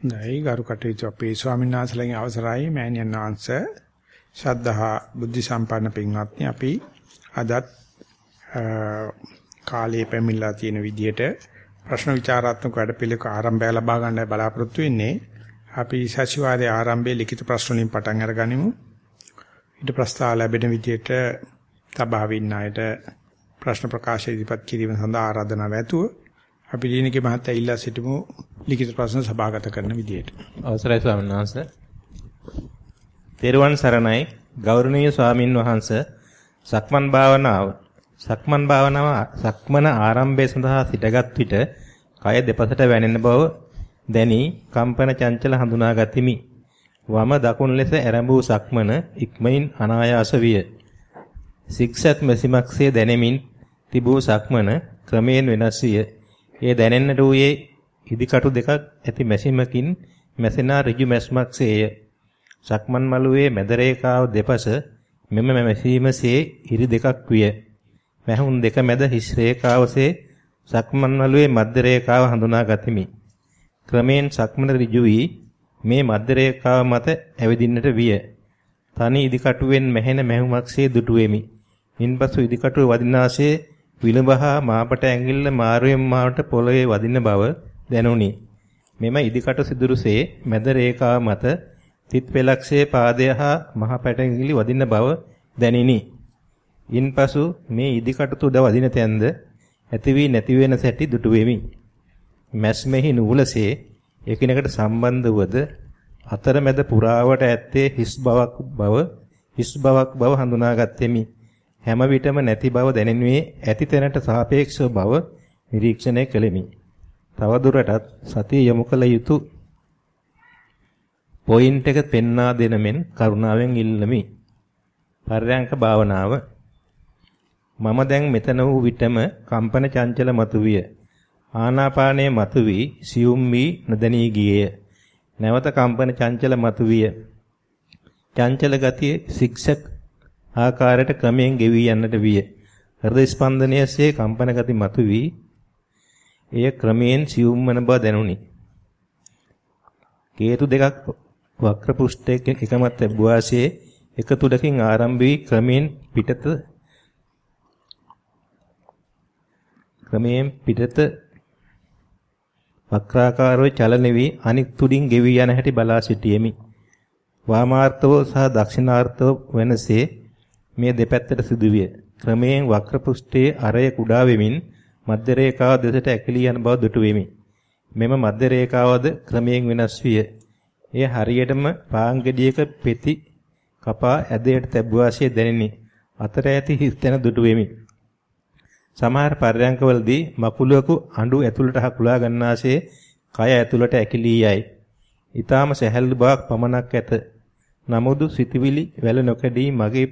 නැයි ගරු කටයුතු අපේ ස්වාමීන් වහන්සේලාගේ අවසරයි. මෑණියන් වහන්සේ ශ්‍රද්ධහා බුද්ධ සම්පන්න පින්වත්නි අපි අදත් කාලයේ පැමිණලා තියෙන විදිහට ප්‍රශ්න විචාරාත්මක වැඩපිළිවෙලක ආරම්භය ලබා ගන්න බලාපොරොත්තු වෙන්නේ. අපි සතිವಾರයේ ආරම්භයේ ලිඛිත ප්‍රශ්න වලින් පටන් අරගනිමු. ඊට ප්‍රස්තාව ලැබෙන විදිහට තබාවින් ණයට ප්‍රශ්න ප්‍රකාශ ඉදිරිපත් කිරීම සඳහා ආරාධනාව ඇතුව අපි දිනකේ මහත්තයා ඉල්ලා සිටමු ලිඛිත ප්‍රශ්න සභාගත කරන විදියට. අවසරයි ස්වාමීන් වහන්සේ. තෙරුවන් සරණයි ගෞරවනීය ස්වාමින් වහන්සේ සක්මන් භාවනාව සක්මන් භාවනාව සක්මන ආරම්භය සඳහා සිටගත් විට කය දෙපසට වැනෙන බව දැනි කම්පන චංචල හඳුනා ගතිමි. වම දකුණු ලෙස ඇරඹූ සක්මන ඉක්මයින් අනායාස විය. සික්සත් මෙසිමක්සේ දැනෙමින් තිබූ සක්මන ක්‍රමයෙන් වෙනස් විය. ඒ දැනෙන්නට වූයේ ඉදිකටු දෙකක් ඇති මැසිමකින් මැසෙනා ඍජු මැස්මක්සේය. සක්මන් මළුවේ මැද රේඛාව දෙපස මෙම මැසීමසේ ඉරි දෙකක් විය. මැහුන් දෙක මැද හිස් රේඛාවසේ සක්මන් මළුවේ මධ්‍ය රේඛාව හඳුනා ගතිමි. ක්‍රමයෙන් සක්මන ඍජු වී මේ මධ්‍ය රේඛාව මත ඇවිදින්නට විය. තනි ඉදිකටුවෙන් මැහෙන මැහුමක්සේ දුටුවෙමි. ඉන්පසු ඉදිකටුව වදිනාසේ විලඹහා මාපට ඇඟිල්ල මාරුවෙන් මාවට පොළවේ වදින බව දැනුනි. මෙම ඉදිකට සිදුරුසේ මැද රේඛාව මත තිත් පෙලක්සේ පාදය හා මහ පැටැඟිලි වදින බව දැනිනි. ඉන්පසු මේ ඉදිකට තුඩ වදින තැන්ද ඇති වී නැති වෙන සැටි දුටු වෙමි. මැස්මෙහි නූලසේ එකිනෙකට සම්බන්ධ වද අතරමැද පුරාවට ඇත්තේ හිස් බවක් බව හිස් බවක් බව හඳුනාගත්ෙමි. හැම විටම නැති බව දැනෙනුයේ ඇති තැනට සාපේක්ෂව බව නිරීක්ෂණය කළෙමි. තවදුරටත් සතිය යොමු කළ යුතු පොයින්ට් එක පෙන්වා දෙන මෙන් කරුණාවෙන් ඉල්ලමි. පර්යංක භාවනාව මම දැන් මෙතන වූ විටම කම්පන චංචල මතුවිය. ආනාපානයේ මතුවී සියුම් වී නොදැනී ගියේය. නැවත කම්පන චංචල මතුවිය. චංචල ගතිය සික්සක් ආකාරයට ක්‍රමයෙන් ගෙවී යන්නට විය. හෘද ස්පන්දනයේසේ කම්පන ගති මතුවී එය ක්‍රමයෙන් සියුම් වන බව දැනුනි. කේතු දෙකක් වක්‍ර පෘෂ්ඨයක එකමත් ලැබුවාසේ එක තුඩකින් ආරම්භ වී ක්‍රමයෙන් පිටත ක්‍රමයෙන් පිටත වක්‍රාකාරව චලන වී අනික් තුඩින් ගෙවී යන හැටි බලා සිටියෙමි. වාමාර්ථව සහ දක්ෂිනාර්ථව වෙනසේ මේ දෙපැත්තට සිදුවිය. ක්‍රමයෙන් වක්‍ර පෘෂ්ඨයේ අරය කුඩා වෙමින් මධ්‍ය රේඛාව දෙසට ඇකිලී යන බව දුටු වෙමි. මෙම මධ්‍ය රේඛාවද ක්‍රමයෙන් වෙනස් විය. එය හරියටම පාංගඩියක පෙති කපා ඇදයට තැබුවාසිය දැනිනි. අතර ඇති හිස්තැන දුටු වෙමි. සමහර පර්යංකවලදී මකුලුවක අඬු ඇතුළට හකුලා ගන්නාසේ කය ඇතුළට ඇකිලී යයි. ඊටාම සැහැල්ලු බවක් පමණක් ඇත. නමුදු සිතවිලි වැල නොකඩී මගේ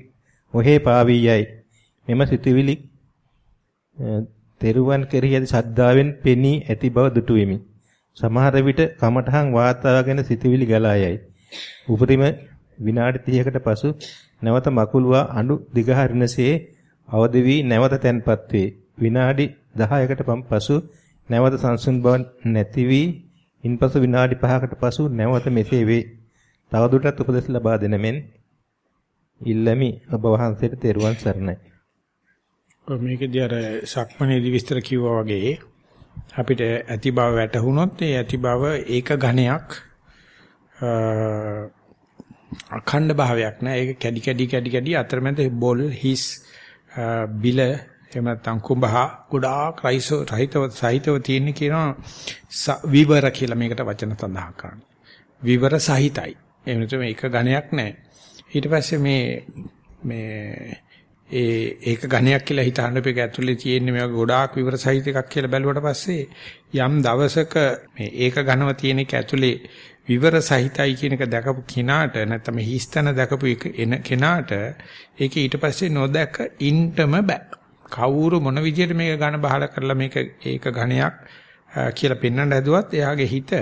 ඔහේ පාවී යයි. මෙම සිතුවිලි තෙරුවන් කෙරෙහි ඇති ශ්‍රද්ධාවෙන් පෙනී ඇති බව දුටු වෙමි. සමහර විට කමඨහන් වාතාවගෙන සිතුවිලි ගලා යයි. උපරිම විනාඩි 30කට පසු නැවත මකුලුවා අඬු දිගහරිනසේ අවදි වී නැවත තැන්පත් වේ. විනාඩි 10කට පසු නැවත සංසුන් බව නැති වී ඉන්පසු විනාඩි 5කට පසු නැවත මෙසේ වේ. තවදුරටත් උපදෙස් ලබා දෙන මෙන් ඉල්ලමි ඔබ වහන්සේට තෙරුවන් සරණයි. මේකදී අර සක්මණේදී විස්තර කිව්වා වගේ අපිට ඇති බව වැටහුනොත් ඒ ඇති බව ඒක ඝණයක් අඛණ්ඩ භාවයක් නෑ ඒක කැඩි කැඩි කැඩි කැඩි අතරමැද බොල් හිස් බිල එහෙම නැත්නම් කුඹහ ගොඩාක් රයිසෝ රහිතව සහිතව තියෙන කියනවා විවර කියලා මේකට වචන සඳහන් කරන්නේ. විවර සහිතයි. එහෙම නැත්නම් මේක ඝණයක් නෑ. ඊට පස්සේ මේ මේ ඒ ඒක ඝණයක් කියලා හිතන්න මේක ඇතුලේ තියෙන මේ ගොඩාක් විවර සහිත එකක් කියලා බැලුවට පස්සේ යම් දවසක මේ ඒක ඝනව තියෙන එක ඇතුලේ විවර සහිතයි කියන එක දැකපු කිනාට නැත්නම් හිස්තන දැකපු එන කෙනාට ඒක ඊට පස්සේ නොදැක ඉන්නම බෑ. කවුරු මොන විදියට මේක ඝන බහල කරලා මේක ඒක ඝණයක් කියලා පෙන්වන්න හැදුවත් එයාගේ හිත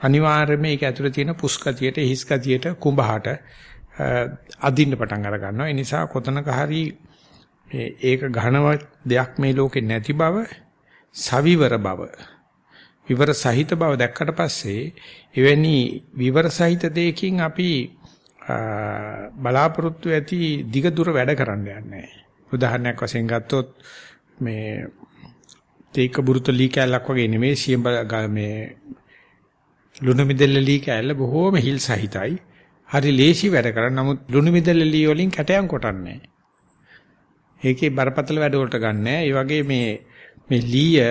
අනිවාර්යයෙන්ම මේක ඇතුලේ තියෙන පුස්කතියට හිස්කතියට කුඹහට අදින්න පටන් අර ගන්නවා. ඒ නිසා කොතනක හරි ඒක ඝනව දෙයක් මේ ලෝකේ නැති බව, සවිවර බව. විවර සහිත බව දැක්කට පස්සේ එවැනි විවර සහිත දෙයකින් අපි බලාපොරොත්තු ඇති දිග දුර වැඩ කරන්න යන්නේ උදාහරණයක් වශයෙන් ගත්තොත් මේ තේක බුරුත ලී කැලක් වගේ නෙමෙයි සියඹ මේ ලුණු මිදෙල්ල ලී කැල්ල බොහෝම හිල් සහිතයි. හරි ලේසි වැඩ කරන නමුත් ලුණු මිදෙල්ල ලී වලින් කැටයන් කොටන්නේ ඒකේ බරපතල වැඩ වලට ගන්නෑ. ඒ වගේ මේ මේ ලීය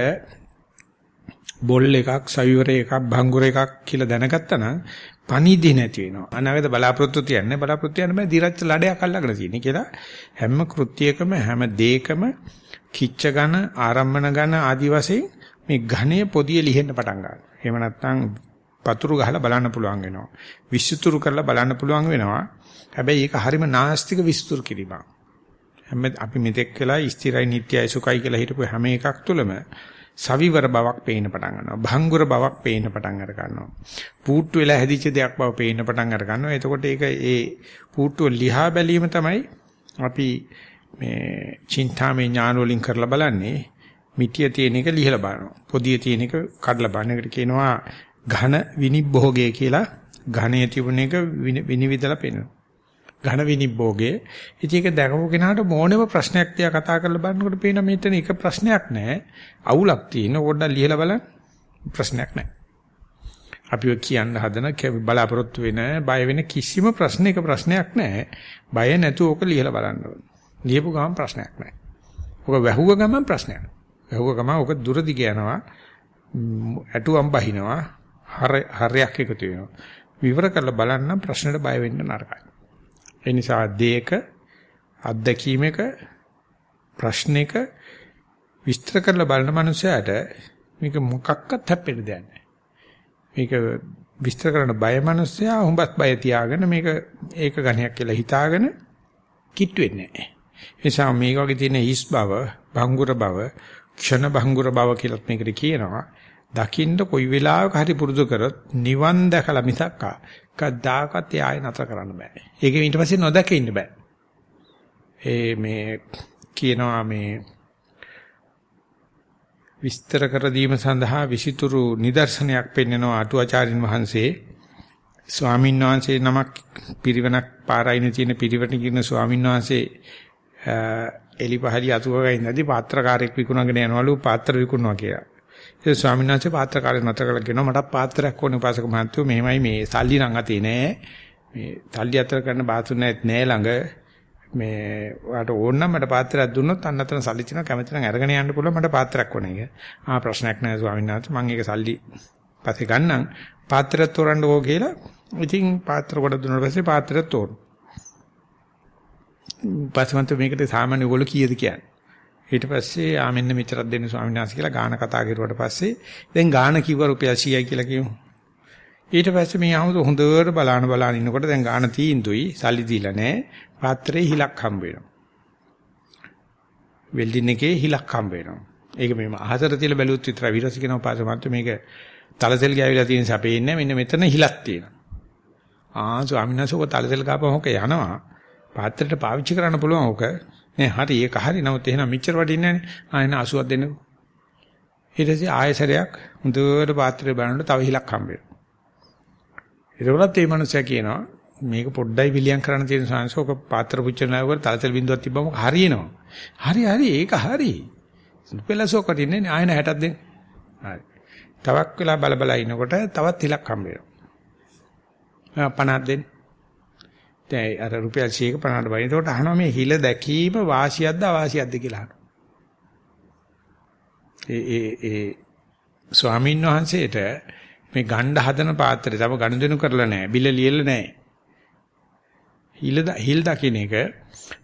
බොල් එකක්, සවිවර එකක්, භංගුර එකක් කියලා දැනගත්තා නම් පණිදි නැති වෙනවා. අනාගත බලාපොරොත්තු තියන්නේ බලාපොරොත්තු යන බෑ දිරච්ච ලඩයක් අල්ලගෙන තියෙන කියලා හැම කෘත්‍යයකම හැම දෙයකම කිච්ච ඝන, ආරම්මන ඝන ආදි වශයෙන් මේ ඝණය පොදිය ලිහෙන්න පටන් ගන්නවා. එහෙම නැත්නම් පතුරු ගහලා බලන්න පුළුවන් වෙනවා. විස්තුරු කරලා බලන්න පුළුවන් වෙනවා. හැබැයි ඒක හරිම නාස්තික විස්තුරු කිරීමක්. හැම අපි මෙතෙක් කළා ස්ථිරයි නිට්ටයයි සුඛයි කියලා හිටපු හැම එකක් තුළම සවිවර බවක් පේන්න පටන් ගන්නවා. භංගුර බවක් පේන්න පටන් අර ගන්නවා. පූට්ටු වෙලා හැදිච්ච දෙයක් බව පේන්න පටන් අර ගන්නවා. එතකොට ඒක ඒ පූට්ටුව ලිහා බැලීම තමයි අපි මේ චින්තාමේ ඥාන වලින් කරලා බලන්නේ. මිටිය තියෙන එක ලිහලා බලනවා. පොදිය තියෙන එක කඩලා බලන එකට කියනවා ඝන විනිභෝගය කියලා ඝනයේ තිබුණ එක විනිවිදලා පෙන්වනවා. ඝන විනිභෝගයේ ඉතින් ඒක දැකපු කෙනාට මොනම ප්‍රශ්නයක් තියා කතා කරලා බලනකොට පේන මෙතන එක ප්‍රශ්නයක් නැහැ. අවුලක් තියෙන පොඩ්ඩක් ලියලා බලන්න ප්‍රශ්නයක් නැහැ. අපි කියන්න හදන බලාපොරොත්තු වෙන බය වෙන කිසිම ප්‍රශ්නයක ප්‍රශ්නයක් නැහැ. බය නැතුව ඕක ලියලා බලන්න ඕනේ. ලියපු ගමන් ප්‍රශ්නයක් නැහැ. ඕක වැහුව ගමන් ප්‍රශ්නයක්. වැහුව ගමන් ඕක දුරදි යනවා. ඇටුවම් බහිනවා. හරයක් එකතු වෙනවා. විවර කරලා බලන්න ප්‍රශ්නෙට බය වෙන්න නරකයි. ඒ නිසා දෙයක අත්දැකීමක ප්‍රශ්නයක විස්තර කරලා බලන මනුස්සයාට මේක මොකක්වත් හැප්පෙන්න දෙයක් නැහැ. මේක විස්තර කරන බය මනුස්සයා හුඹත් බය තියාගෙන මේක ඒක ගණයක් කියලා හිතාගෙන කිට් වෙන්නේ නැහැ. ඒ නිසා මේක වගේ තියෙන හිස් බව, භංගුර බව, ක්ෂණ භංගුර බව කියලා මේකට කියනවා. දකින්න කොයි වෙලාවක හරි පුරුදු කරොත් නිවන් දැකලා මිසක් කද්දාකත් ආය නතර කරන්න බෑ. ඒක ඊට පස්සේ නොදැක ඉන්න බෑ. ඒ මේ කියනවා මේ විස්තර කර දීම සඳහා විසිතුරු නිදර්ශනයක් පෙන්වනවා අටුවාචාරින් වහන්සේ ස්වාමීන් වහන්සේ නමක් පිරිවනක් පාරයින තියෙන පිරිවට කියන ස්වාමීන් වහන්සේ එලිපහලි අතුවගා ඉඳදී පාත්‍රකාරයෙක් විකුණගෙන යනවලු පාත්‍ර විකුණනවා කියලා. ඒ ස්වාමීන් වහන්සේ පාත්‍රකාරය නතර කරලා කියනවා මට පාත්‍රයක් ඕනේ උපාසක මහත්තයෝ මෙහෙමයි මේ සල්ලි නම් අතේ නෑ මේ සල්ලි අතර කරන බාතුන් නැත් නෑ ළඟ මේ ඔයාට ඕන නම් මට පාත්‍රයක් දුන්නොත් අන්න අතන සල්ලි තියෙනවා කැමති නම් අරගෙන යන්න පුළුවන් මට පාත්‍රයක් ඕනේ කිය. ආ ප්‍රශ්නයක් නෑ ස්වාමීන් වහන්සේ මම ඒක සල්ලි පස්සේ ගන්නම් පාත්‍රයක් තෝරන්නකෝ කියලා. ඉතින් පාත්‍ර කොට දුන්නාට පස්සේ පාත්‍රයක් තෝරන. පස්සේ මන්ට මේකට සාමාන්‍ය ඔයගොල්ලෝ කීයද කියන්නේ? ඊට පස්සේ ආ මෙන්න මෙච්චරක් දෙන්න ස්වාමීන් වහන්සේ කියලා ගාන කතා කරුවාට පස්සේ දැන් ගාන කිව්ව රුපියල් 100යි කියලා කියමු. ඊට පස්සේ මේ ආමුද හොඳට බලාන බලාන ඉන්නකොට දැන් ගාන තීන්දුයි සල්ලි දීලා නැහැ. පාත්‍රේ හිලක් හම්බ වෙනවා. වෙල්ඩින් එකේ හිලක් හම්බ වෙනවා. ඒක මේ අහසට තියලා බැලුවොත් විතර විරස කියන පාසමත් මේක තලසෙල් ගෑවිලා තියෙන සැපේන්නේ මෙන්න මෙතන හිලක් තියෙනවා. ආ ස්වාමීන් වහන්සේ ඔක තලසෙල් ගාපම ඔක යනවා. පාත්‍රයට පාවිච්චි කරන්න පුළුවන් ඔක. නේ හරි ඒක හරි. නමුත් එහෙනම් මෙච්චර වටින්නේ නැහැ ආයෙන 80ක් දෙන්නකෝ. ඊට පස්සේ ආයෙසරයක් හොඳට පාත්‍රය බලනකොට තව හිලක් හම්බ වෙනවා. ඒකවලත් මේ මනුස්සයා කියනවා මේක පොඩ්ඩයි විලියම් කරන්න තියෙන සංසෝක පාත්‍ර පුච්චනාවකට තලතල බින්දුවක් තිබ්බම හරියනවා. හරි හරි ඒක හරි. පෙළසෝකට ඉන්නේ ආයෙන 60ක් දෙන්න. හරි. තවක් වෙලා බල බල ඉනකොට තවත් හිලක් හම්බ වෙනවා. 50ක් දෙන්න. දැන් අර රුපියල් 100ක 50ට බයි. එතකොට අහනවා මේ හිල දැකීම වාසියක්ද අවාසියක්ද කියලා අහනවා. ඒ ඒ ඒ ස්වාමීන් වහන්සේට මේ ගණ්ඩ හදන පාත්‍රය තව ගනුදෙනු කරලා නැහැ. බිල ලියලා නැහැ. හිල හිල් දකින්න එක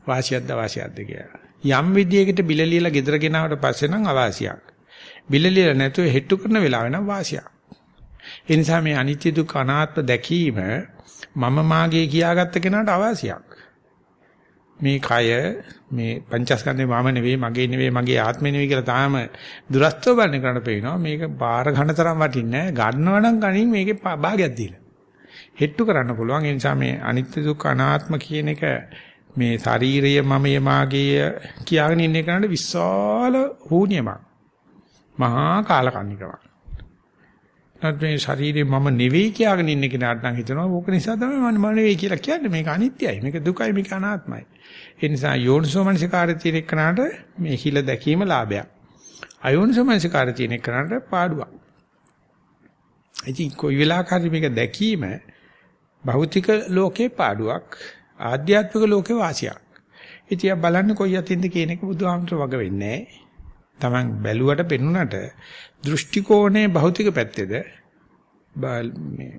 වාසියක්ද අවාසියක්ද කියලා. යම් විදියකට බිල ලියලා ගෙදර ගෙනාවට පස්සේ නම් අවාසියක්. බිල ලියලා නැතුව හෙට්ටු කරන වෙලාව නම් වාසියක්. ඒ නිසා මේ අනිත්‍ය දුක්ඛ අනාත්ම දැකීම මම මාගේ කියාගත්ත කෙනාට අවාසියක්. මේ කය මේ පංචස්කන්ධේ මම නෙවෙයි මගේ නෙවෙයි මගේ ආත්මේ නෙවෙයි කියලා තාම දුරස්තව බලන කරන්න පේනවා. මේක බාර ඝන තරම් වටින්නේ නැහැ. ගන්නව නම් ගනින් මේකේ භාගයක් දීලා. හෙට්ටු කරන්න පුළුවන්. ඒ නිසා මේ අනිත්‍ය දුක්ඛ අනාත්ම කියන එක මේ ශාරීරිය මමයේ මාගේ කියාගෙන ඉන්න කෙනාට විශාල හුනියමක්. මහා කාලකන්නිකමක්. නැත්නම් මේ ශරීරේ මම නෙවෙයි කියාගෙන ඉන්න කෙනාට නම් හිතනවා ඕක නිසා තමයි මම නෙවෙයි කියලා කියන්නේ. මේක අනිත්‍යයි. මේක දුකයි. මේක අනාත්මයි. ඒ නිසා යෝනිසෝ මනසිකාරය තියෙන එකනට මේ හිල දැකීම ලාභයක්. අයෝනිසෝ මනසිකාරය තියෙන එකනට පාඩුවක්. ඉතින් කොයි වෙලාවකරි මේක දැකීම භෞතික ලෝකේ පාඩුවක් ආධ්‍යාත්මික ලෝකේ වාසියක්. ඉතින් බලන්න කොයි අතින්ද කියන එක බුදුහාමර වග වෙන්නේ නැහැ. Taman බැලුවට පෙනුනට දෘෂ්ටි කෝණේ භෞතික පැත්තේද මේ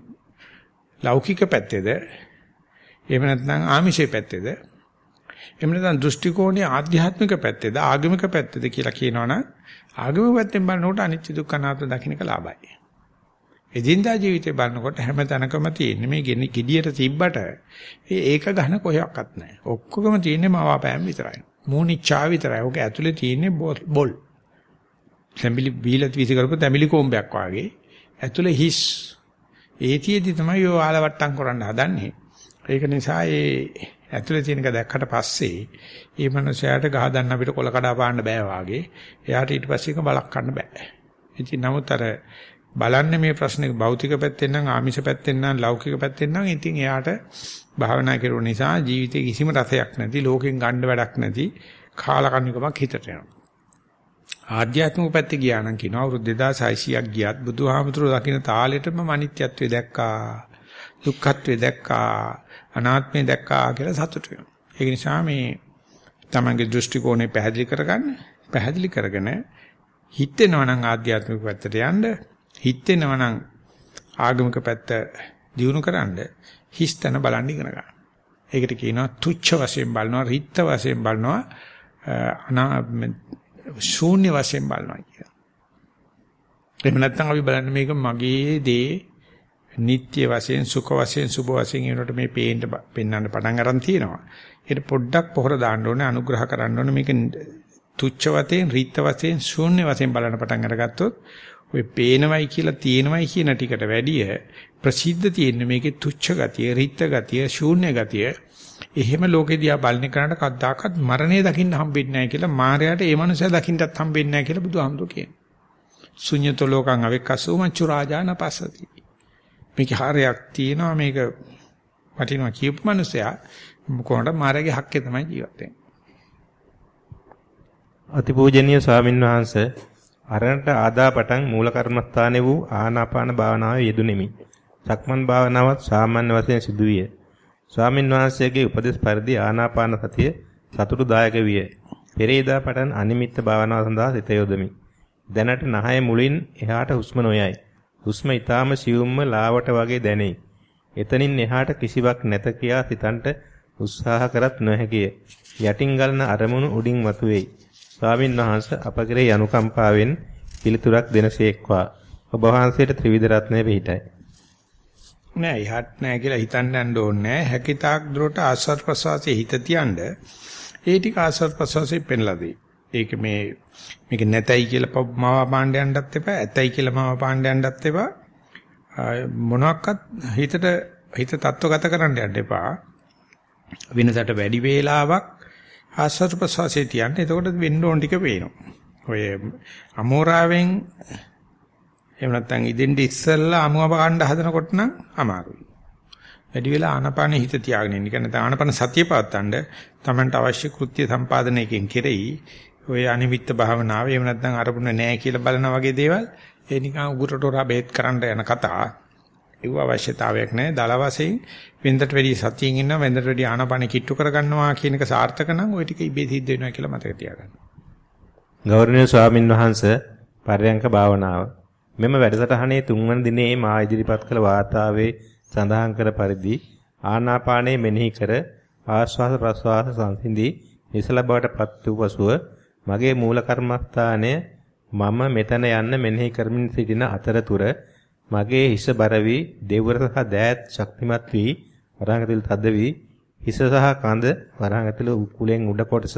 ලෞකික පැත්තේද එහෙම නැත්නම් ආමිෂයේ පැත්තේද එහෙම නැත්නම් දෘෂ්ටි කෝණේ ආධ්‍යාත්මික පැත්තේද ආගමික පැත්තේද කියලා කියනවනම් ආගමික පැත්තෙන් බලනකොට අනිත්‍ය දුක්ඛ අනාත්ම දකින්න එක ලාභයි. එදින්දා ජීවිතේ බලනකොට හැම තැනකම තියෙන මේ gediයට තිබ්බට ඒක ගහන කොහොක්වත් නැහැ. ඔක්කොගම තියෙන්නේ මවාපෑම් විතරයි. මූණිච්චා විතරයි. ඔක ඇතුලේ තියෙන්නේ බොල්. තැඹිලි බීලත් විසි කරපු තැඹිලි කොම්බයක් වාගේ. ඇතුලේ හිස්. ඒතියෙදි තමයි ඔය ආලවට්ටම් කරන්න හදන්නේ. ඒක නිසා ඒ ඇතුලේ තියෙනක දැක්කට පස්සේ ඒ මනුස්සයාට ගහ දන්න අපිට කොල කඩා පාන්න බෑ වාගේ. එයාට ඊට පස්සේ එක බලක් ගන්න බෑ. ඉතින් නමුත් අර බලන්නේ මේ ප්‍රශ්නේ භෞතික පැත්තෙන් නම් ආමිෂ පැත්තෙන් නම් ලෞකික පැත්තෙන් නම් ඉතින් එයාට භාවනා කරුව නිසා ජීවිතේ කිසිම රසයක් නැති ලෝකෙන් ගන්න වැඩක් නැති කාලකන්නිකමක් හිතට එනවා. ආධ්‍යාත්මික පැත්තේ ගියා නම් කියනවා අවුරුදු 2600ක් ගියත් බුදුහාමුදුරුවෝ දකින්න තාලෙටම අනිත්‍යත්වය දැක්කා දුක්ඛත්වය දැක්කා අනාත්මය දැක්කා කියලා සතුටු වෙනවා. ඒ නිසා මේ තමන්ගේ දෘෂ්ටි කෝණය පැහැදිලි කරගන්න පැහැදිලි කරගෙන හිතෙනවා නම් ආධ්‍යාත්මික පැත්තට යන්න හිතෙනවා නම් ආගමික පැත්ත දියුණු කරන්න හිස්තන බලන්න ඉගෙන ගන්න. ඒකට කියනවා තුච්ච වශයෙන් බලනවා රිත්ත වශයෙන් බලනවා අනා ශූන්‍ය වශයෙන් බලනවා කියලා. එහෙම නැත්නම් අපි බලන්නේ මේක මගේ දේ නিত্য වශයෙන් සුඛ වශයෙන් සුභ වශයෙන් ඒනට මේ පේන්න පෙන්වන්න පටන් ගන්න තියෙනවා. ඒකට පොඩ්ඩක් පොහොර දාන්න ඕනේ අනුග්‍රහ කරන්න ඕනේ මේක තුච්ච වශයෙන් රීත්ත වශයෙන් ශූන්‍ය වශයෙන් බලන්න පටන් අරගත්තොත් ඔය පේනවයි කියලා තියෙනවයි කියන ටිකට වැඩිය ප්‍රසිද්ධ තියෙන මේකේ තුච්ච ගතිය, රීත්ත ගතිය, ශූන්‍ය ගතිය එහෙම ලෝකෙ දිහා බලන කරාට කද්දාකත් මරණය දකින්න හම්බෙන්නේ නැහැ කියලා මායයට ඒ මනුස්සයා දකින්නත් හම්බෙන්නේ නැහැ කියලා බුදුහාමුදුරු කියනවා. ශුඤ්‍යතෝ ලෝකං අවෙක්කසෝ මච්චු රාජාන පසති. මේක හරයක් තියෙනවා මේක වටිනවා කියපු මනුස්සයා කොහොමද මායගේ හක්කේ තමයි ජීවත් වෙන්නේ. අතිපූජනීය ස්වාමින් වහන්සේ අරණට ආදා පටන් මූල කර්මස්ථානයේ වූ ආනාපාන භාවනාවේ යෙදුණෙමි. සක්මන් භාවනාවත් සාමාන්‍ය වශයෙන් සිදුවිය. ස්වාමින් වහන්සේගේ උපදෙස් පරිදි ආනාපාන සතිය සතුටුදායක විය. පෙරේදා පටන් අනිමිත්ත භාවනාව සඳහා සිත යොදමි. දැනට නහය මුලින් එහාට හුස්ම නොයයි. හුස්ම ඊටාම සියුම්ම ලාවට වගේ දැනේ. එතනින් එහාට කිසිවක් නැත කියා සිතන්ට උත්සාහ කරත් නොහැකිය. යටින් ගලන අරමුණු උඩින් මතුවේයි. ස්වාමින් වහන්සේ අප කෙරෙහි අනුකම්පාවෙන් පිළිතුරක් දෙනසේක්වා. ඔබ වහන්සේට ත්‍රිවිධ රත්නය පිහිටයි. නෑ ඉහත් නෑ කියලා හිතන්න යන්න ඕනේ නෑ. හැකිතාක් දුරට ආස්වාද ප්‍රසවාසයේ හිත තියන්න ඒ ටික ආස්වාද ප්‍රසවාසයේ පෙන්ලා දෙයි. ඒක මේ මේක නැතයි කියලා මාව පාණ්ඩයන්ටත් එපා, ඇතයි කියලා මාව පාණ්ඩයන්ටත් එපා. මොනක්වත් හිතට හිත තත්වගත කරන්න යන්න එපා. වෙනසට වැඩි වේලාවක් ආස්වාද ප්‍රසවාසයේ තියන්න. එතකොට වෙන්න ඕන ටික පේනවා. ඔය අමෝරාවෙන් එහෙම නැත්නම් ඉදෙන්ඩ ඉස්සෙල්ලා අමුව ගන්න හදනකොට නම් අමාරුයි. වැඩි වෙලා ආනපාන හිත තියාගෙන ඉන්න. කියන්නේ ආනපන සතිය පවත්තන්න තමන්ට අවශ්‍ය කෘත්‍ය සම්පාදනයකින් කෙරෙහි ඔය අනිමිත්ත භාවනාව එහෙම නැත්නම් අරමුණ නැහැ කියලා බලන වගේ දේවල් ඒ නිකන් උගුරට හොරා බෙහෙත් කරන්න යන කතා. ඒව අවශ්‍යතාවයක් නැහැ. දල වශයෙන් වෙන්දට වැඩි සතියෙන් ඉන්නවා වෙන්දට වැඩි ආනපන කිට්ටු කරගන්නවා කියන එක සාර්ථක නම් ওই ටික ඉබේ සිද්ධ වෙනවා කියලා මතක තියාගන්න. ගෞරවනීය ස්වාමින් වහන්සේ පරයන්ක භාවනාව මෙම වැඩසටහනේ තුන්වන දිනේ මා ඉදිරිපත් කළ වාතාවේ සඳහන් කර පරිදි ආනාපානයේ මෙනෙහි කර ආශ්වාස ප්‍රශ්වාස සංසිඳී නිසල බවට පත් වූ පසුව මගේ මූල කර්මස්ථානය මම මෙතන යන්න මෙනෙහි කරමින් සිටින අතරතුර මගේ හිස බර වී දෙවර සහ දෑත් ශක්තිමත් වී වරහඟතිල තද වී හිස සහ කඳ වරහඟතිල උකුලෙන් උඩ කොටස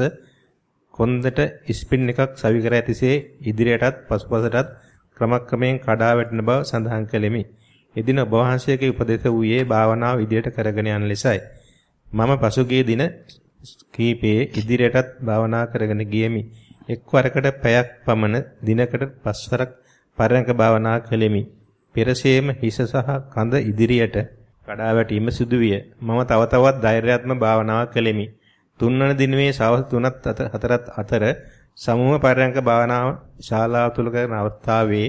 කොන්දට ස්පින් එකක් සවි කර ඇතිසේ ඉදිරියටත් පසුපසටත් ක්‍රමක්‍රමයෙන් කඩා වැටෙන බව සඳහන් කළෙමි. එදින ඔබ වහන්සේගේ උපදේශ වූයේ භාවනාව ඉදිරියට කරගෙන යන ලෙසයි. මම පසුගිය දින කීපයේ ඉදිරියටත් භාවනා කරගෙන ගියෙමි. එක්වරකට පැයක් පමණ දිනකට පස්වරක් පරයන්ක භාවනා කළෙමි. පෙරසේම හිස සහ කඳ ඉදිරියට කඩා වැටීම සිදුවිය. මම තව තවත් ධෛර්යාත්මක භාවනාවක් කළෙමි. තුන්වන දිනවේ සවස් 3ත් 4ත් අතර සමුහ පරයන්ක භාවනාව ශාලාව තුල කරන අවස්ථාවේ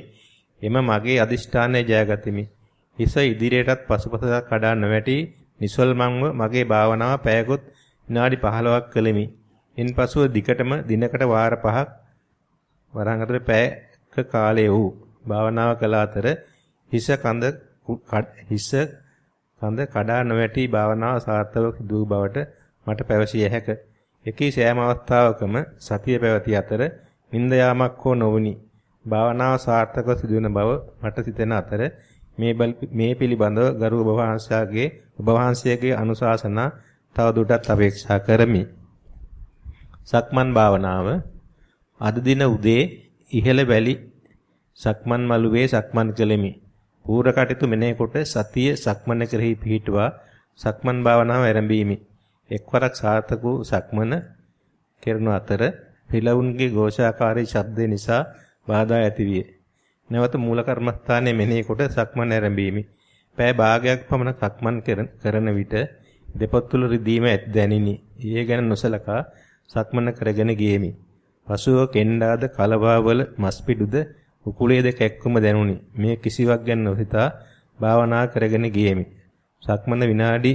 එම මගේ අදිෂ්ඨානය ජයගතිමි. හිස ඉදිරියටත් පසුපසට කඩා නොවැටි නිසල්මන්ව මගේ භාවනාව පැයකොත් විනාඩි 15ක් කළෙමි. ඉන්පසුව දිකටම දිනකට වාර 5ක් වරන් අතර පැයක කාලය වූ භාවනාව කළ අතර හිස කඳ හිස කඳ කඩා නොවැටි භාවනාව සාර්ථකව සිදු බවට මට පැවසිය හැක. එකී සෑම අවස්ථාවකම සතිය පැවති අතර නිନ୍ଦ යාමක් හෝ නොවුනි. භාවනාව සාර්ථකව සිදුවන බව මට සිතෙන අතර මේ මේ පිළිබඳව ගරු ඔබ වහන්සේගේ ඔබ වහන්සේගේ අනුශාසනා තව දුරටත් අපේක්ෂා කරමි. සක්මන් භාවනාව අද දින උදේ ඉහළ වැලි සක්මන් මළුවේ සක්මන් කළෙමි. පූර්ව කටයුතු මෙනෙහි කොට සතිය සක්මන කෙරෙහි පිහිටුවා සක්මන් භාවනාව ආරම්භීමි. එක්වරක් සාර්ථක වූ සක්මන කෙරෙන අතර පිළවුන්ගේ ഘോഷාකාරී ශබ්ද නිසා බාධා ඇතිවිය. නැවත මූල කර්මස්ථානයේ මෙනෙහි කොට සක්මන් ආරම්භීමි. පෑ භාගයක් පමණ සක්මන් කරන විට දෙපොත්තුල රිදීම ඇත් දැනිනි. ඊයේ ගැන නොසලකා සක්මන කරගෙන ගියෙමි. පසුව කෙන්ඩාද කලවාවල මස්පිඩුද උකුලේ දෙක එක්කම දැනුනි. මේ කිසිවක් ගැන නොසිතා භාවනා කරගෙන ගියෙමි. සක්මන විනාඩි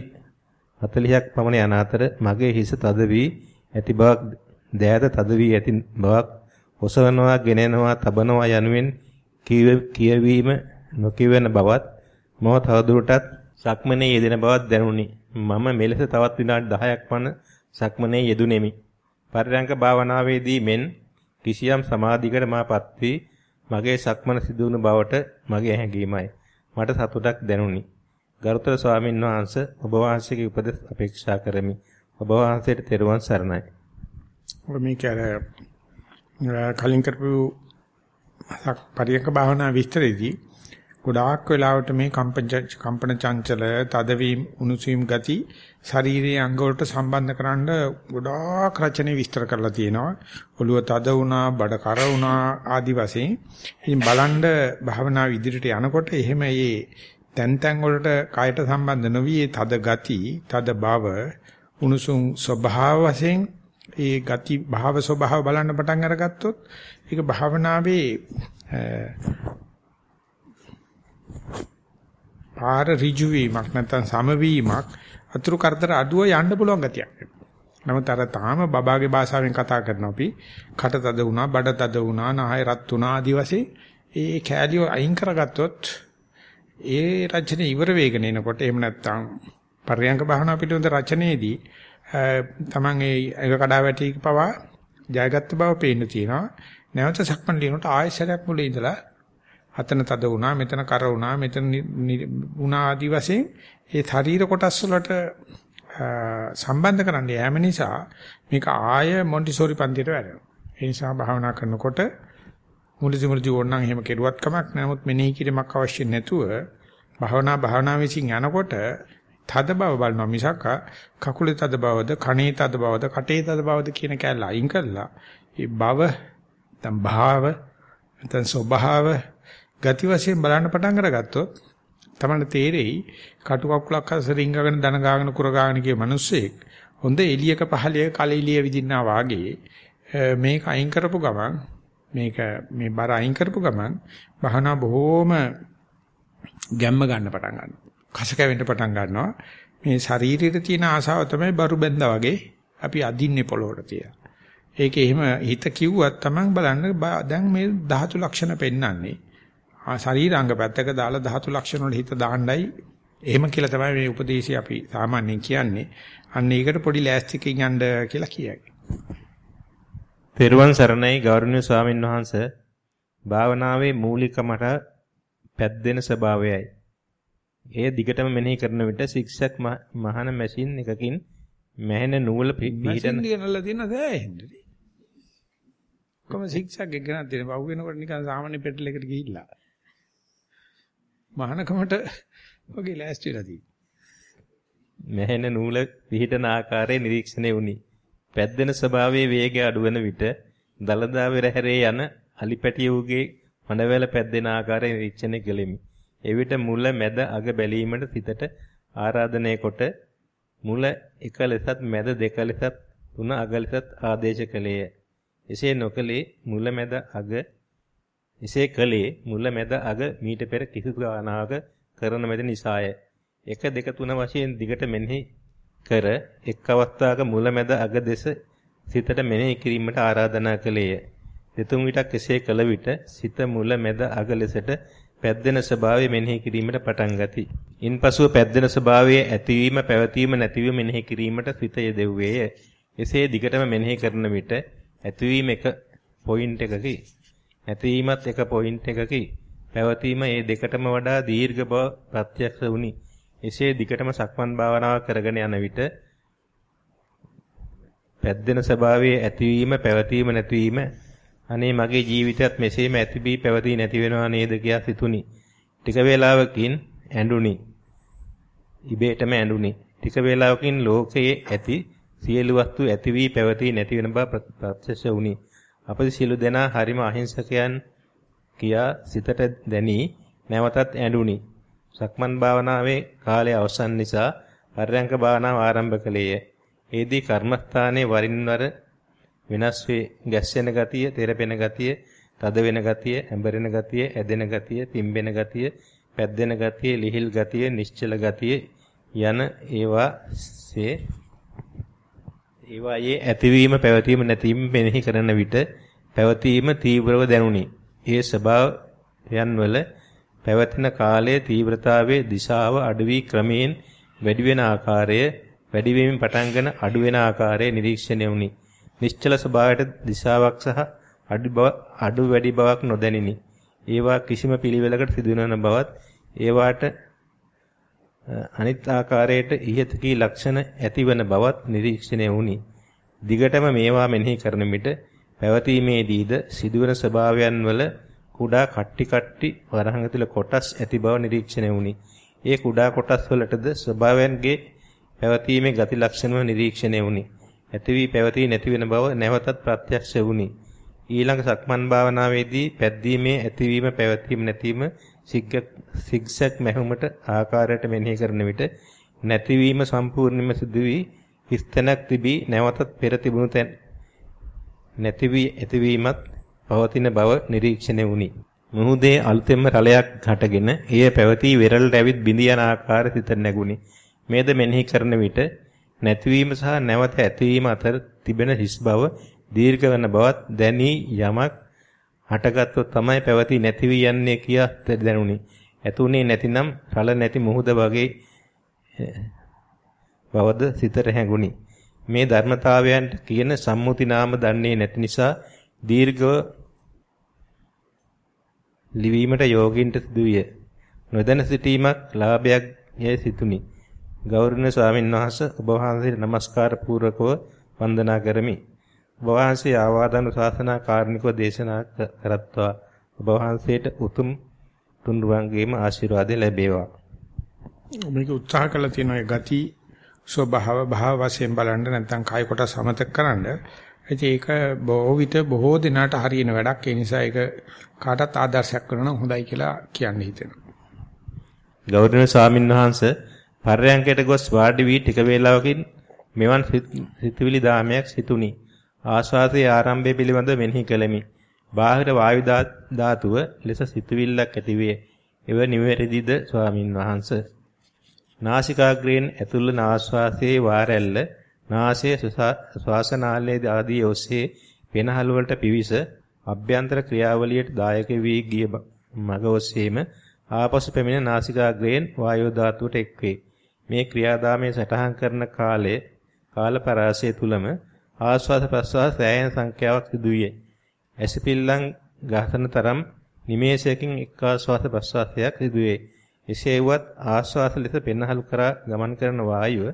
40ක් පමණ යන අතර මගේ හිස තද වී ඇති බවක් දෑත තද වී ඇති බවක් ඔසවනවා ගෙනෙනවා තබනවා යනුවෙන් කියවීම නොකියවෙන බවත් මම තවදුරටත් සක්මනේ යෙදෙන බවක් දැනුනි. මම මෙලෙස තවත් විනාඩි 10ක් පමණ සක්මනේ යෙදුණෙමි. පරිරංක භාවනාවේදී මෙන් කිසියම් සමාධිකට මාපත් වී මගේ සක්මන සිදුවුණු බවට මගේ හැඟීමයි. මට සතුටක් දැනුනි. ගරුතර ස්වාමීන් වහන්සේ ඔබ වහන්සේගේ උපදෙස් අපේක්ෂා කරමි. ඔබ වහන්සේට තෙරුවන් සරණයි. මේක කලින් කරපු පරියක භාවනා විස්තරෙදී ගොඩාක් වෙලාවට මේ කම්පන චංචල තදවීම උණුසුම් ගති ශරීරයේ අංග වලට සම්බන්ධ කරන්න ගොඩාක් රචනෙ විස්තර කරලා තියෙනවා. ඔළුව තද වුණා, බඩ කර වුණා ආදි වශයෙන්. ඉතින් බලන්න භාවනාව ඉදිරියට යනකොට එහෙම මේ තැන් තැන් වලට කායට සම්බන්ධ නොවි තද ගති, තද බව, උණුසුම් ස්වභාව වශයෙන් ඒ ගති භාව ස්වභාව බලන්න පටන් අරගත්තොත් ඒක භාවනාවේ පාර ඍජු වීමක් නැත්නම් සමවීමක් අතුරු කරදර අඩුව යන්න පුළුවන් ගතියක්. නමුත් අර තාම බබාගේ භාෂාවෙන් කතා කරනවා අපි කට තද වුණා, බඩ තද වුණා, නාය රත් වුණා ආදි වශයෙන් ඒ කැලියෝ අයින් කරගත්තොත් ඒ රචනය ඉවර වේගන එනකොට එහෙම නැත්නම් පර්යංක භාවනා පිළිබඳ රචනයේදී තමන් ඒ එක කඩා වැටි පවා ජයගත්ත බව පේන්න තියෙනවා. නැවත සක්මන් ලියනකොට ආයෙසරයක් මුල ඉඳලා අතන තද වුණා මෙතන කර වුණා මෙතන වුණා ආදි වශයෙන් ඒ ශරීර කොටස් වලට සම්බන්ධ කරන්න යෑම නිසා මේක ආය මොන්ටිසෝරි පන්තියට වැඩෙනවා. ඒ නිසා භාවනා කරනකොට මුලදි මුලදි ඕනනම් එහෙම කෙරුවත් කමක් නැහැ. නමුත් මෙනෙහි කිරීමක් අවශ්‍ය නැතුව භාවනා භාවනා විසින් යනකොට තද බව බලනවා මිසක් කකුලේ තද බවද කනේ තද බවද කටේ තද බවද කියන කැලල අයින් කරලා ඒ බව නැත්නම් භාව නැත්නම් ස්වභාව ගති වශයෙන් බලන්න පටන් අරගත්තොත් තමයි තේරෙයි කටු කකුලක් අස්ස රිංගගෙන දන ගාගෙන කුර ගාගෙන ගිය මිනිස්සෙක් හොඳ එළියක පහළියක කලෙලිය විදින්නා වාගේ මේක අයින් කරපු ගමන් මේක මේ බර අයින් කරපු ගමන් බහනා බොහෝම ගැම්ම ගන්න පටන් ගන්නවා. කස කැවෙන්න පටන් ගන්නවා. මේ ශරීරයේ තියෙන ආසාව තමයි බරු බැඳා වගේ අපි අදින්නේ පොළොවට තියලා ඒකේ එහෙම හිත කිව්වත් Taman බලන්න දැන් මේ ධාතු ලක්ෂණ පෙන්වන්නේ. ශරීරාංග පැත්තක දාලා ධාතු ලක්ෂණ වල හිත දාන්නයි එහෙම කියලා තමයි මේ උපදේශي අපි සාමාන්‍යයෙන් කියන්නේ. අන්න ඒකට පොඩි ලෑස්තිකින් යන්න කියලා කියයි. තෙරුවන් සරණයි ගෞරවනීය ස්වාමින් වහන්සේ භාවනාවේ මූලිකමට පැද්දෙන ස්වභාවයයි. එය දිගටම මෙනෙහි කරන විට සික්සක් මහන මැෂින් එකකින් මැහෙන නූල පිටින් දිනලා තියෙන දෑහෙන්නේ. කොහොම සික්සක් එක ගණන් දෙන බහුව වෙනකොට නිකන් සාමාන්‍ය පෙට්‍රල් එකට ගිහිල්ලා මහානකමට වගේ ලෑස්තිලා තියෙනවා. මෙහෙන නූල පිහිටන ආකාරය නිරීක්ෂණය වුණි. පැද්දෙන ස්වභාවයේ වේගය අඩුවන විට දලදා වෙරහැරේ යන අලිපැටියුගේ හඬවැල පැද්දෙන ආකාරය නිරීක්ෂණය කෙලිමි. එවිට මුල මැද අග බැලීමට සිතට ආරාධනය කොට මුල එක ලෙසත් මැද දෙක ලෙසත් තුන අග ලෙසත් ආදේශ කළේය. එසේ නොකලේ මුල මැද අග එසේ කලේ මුල මැද අග මීට පෙර කිසිදු ගානාවක කරන මැද නිසාය. 1 2 3 වශයෙන් දිගට මෙනෙහි කර එක් අවස්ථාවක මුල මැද අග දෙස සිතට මෙනෙහි කිරීමට ආරාධනා කළේය. දෙතුන් විටක් එසේ කළ විට සිත මුල මැද අග ලෙසට පැද්දෙන ස්වභාවය මෙනෙහි කිරීමට පටන් ගති. ඉන්පසුව පැද්දෙන ස්වභාවයේ ඇතිවීම පැවතීම නැතිවීම මෙනෙහි කිරීමට සිත යෙදෙව්වේය. එසේ දිගටම මෙනෙහි කරන විට ඇතිවීම එක පොයින්ට් එකකි. නැතිවීමත් එක පොයින්ට් එකකි. පැවතීම ඒ දෙකටම වඩා දීර්ඝ බව ප්‍රත්‍යක්ෂ වුනි. එසේ දිගටම සක්මන් භාවනාව කරගෙන යන විට පැද්දෙන ස්වභාවයේ ඇතිවීම පැවතීම නැතිවීම අනේ මගේ ජීවිතයත් මෙසේම ඇති බී පැවතී නැති වෙනවා නේද කියා සිතුනි. ටික වේලාවකින් ඇඬුනි. ඉබේටම ඇඬුනි. ටික වේලාවකින් ලෝකයේ ඇති සියලු වස්තු ඇති වී පැවතී නැති වෙන බව ප්‍රත්‍යක්ෂ වුනි. අපද සියලු දෙනා හරිම අහිංසකයන් කියා සිතට දැනි නැවතත් ඇඬුනි. සක්මන් භාවනාවේ කාලය අවසන් නිසා පර්යංක භාවනාව ආරම්භ කළේය. ඒදී කර්මස්ථානයේ වරින් වර වෙනස් වේ ගැස්සෙන ගතිය, තෙරපෙන ගතිය, තද වෙන ගතිය, හැඹරෙන ගතිය, ඇදෙන ගතිය, පිම්බෙන ගතිය, පැද්දෙන ගතිය, ලිහිල් ගතිය, නිශ්චල ගතිය යන ඒවාසේ ඒවායේ ඇතිවීම පැවතීම නැතිවීම මෙනෙහි කරන විට පැවතීම තීව්‍රව දැනුනි. ඒ ස්වභාවයන් වල පැවතෙන කාලයේ තීව්‍රතාවයේ දිශාව අඩු වී ක්‍රමයෙන් වැඩි වෙන ආකාරය වැඩි වීමෙන් පටන්ගෙන අඩු වෙන ආකාරය නිරීක්ෂණය වුනි. නිශ්චල ස්වභාවයට දිශාවක් සහ අඩු බව අඩු වැඩි බවක් නොදැනිනි. ඒවා කිසිම පිළිවෙලකට සිදුවන බවත් ඒවාට අනිත් ආකාරයට ඉහත කී ලක්ෂණ ඇතිවන බවත් නිරීක්ෂණය වුනි. දිගටම මේවා මෙනෙහි කරන විට පැවතීමේදීද සිදුවන ස්වභාවයන් වල කුඩා කට්ටි කට්ටි වරහන් ඇතුළ කොටස් ඇති බව නිරීක්ෂණය වුනි. ඒ කුඩා කොටස් වලටද ස්වභාවයන්ගේ පැවතීමේ ගති ලක්ෂණව නිරීක්ෂණය වුනි. ඇති වී පැවතී නැති වෙන බව නැවතත් ප්‍රත්‍යක්ෂ වුනි. ඊළඟ සක්මන් භාවනාවේදී පැද්දීමේ ඇතිවීම පැවතීම නැතිවීම සිග්සැග් මැහුමට ආකාරයට මෙනෙහි කරන විට නැතිවීම සම්පූර්ණයෙන්ම සිදු වී හිස්තැනක් තිබී නැවතත් පෙර තිබුණු තැන් නැති වී ඇතිවීමත් පවතින බව නිරීක්ෂණය වුනි. මුහුදේ අලුතෙන්ම රළයක් හටගෙන එය පැවතී වෙරළට ඇවිත් බිඳියන ආකාරය සිත නැගුණි. මේද මෙනෙහි කරන විට නැතිවීම සහ නැවත ඇතිවීම අතර තිබෙන හිස් බව දීර්ඝ වන බවත් දැනී යමක් හටගත්ොත් තමයි පැවති නැති වී යන්නේ කියා දැනුනි. ඇතුනේ නැතිනම් රළ නැති මුහුද වගේ බවද සිතට හැඟුනි. මේ ධර්මතාවයන්ට කියන සම්මුති නාම දන්නේ නැති නිසා දීර්ඝව ලිවීමට යෝගින්ට සිදුවිය. නොදැන සිටීමක් ලාභයක් යයි සිතුනි. ගෞරවනීය ස්වාමීන් වහන්සේ ඔබ වහන්සේට নমස්කාර පූර්වකව වන්දනා කරමි. ඔබ වහන්සේ ආවාදන ශාසනා කාරණිකව දේශනා කරත්වා ඔබ වහන්සේට උතුම් තුන්රුවන්ගේම ආශිර්වාද ලැබේවා. මේක උත්සාහ කළා තියෙනවා ගති ස්වභාව භාව වශයෙන් බලන්න නැත්නම් කාය කොට සමතක කරන්න. ඒක බොහෝ විට බොහෝ දිනකට හරියන වැඩක්. ඒ නිසා ඒක කාටත් ආදර්ශයක් කරනවා හොඳයි කියලා කියන්න හිතෙනවා. ගෞරවනීය ස්වාමින්වහන්සේ පර්යංකයට ගොස් වාඩි වී ටික වේලාවකින් මෙවන් සිතුවිලි දාමයක් සිතුනි. ආස්වාදයේ ආරම්භය පිළිබඳ මෙනෙහි කළෙමි. බාහිර වායු ධාතුව ලෙස සිතුවිල්ලක් ඇතිවේ. එව නිවැරදිද ස්වාමින් වහන්සේ? නාසිකාග්‍රයෙන් ඇතුළු ආශ්වාසයේ වාරැල්ල නාසයේ ශ්වාසනාලයේ ආදී ඔස්සේ පෙනහළු වලට පිවිස අභ්‍යන්තර ක්‍රියාවලියට දායක වී ගිය මග ඔස්සේම ආපසු පැමිණ නාසිකාග්‍රයෙන් වායෝ ධාතුවට එක්වේ. මේ ක්‍රියාදාමයේ සටහන් කරන කාලයේ කාල පරාසය තුලම ආස්වාද ප්‍රස්වාස සෑයන සංඛ්‍යාවක් සිදුවේ. ඇසිපිල්ලම් ගහතන තරම් නිමේෂයකින් එක් ආස්වාද ප්‍රස්වාසයක් සිදුවේ. එසේ වුවත් ආස්වාද ලෙස පෙන්හලු කරා ගමන් කරන වායුව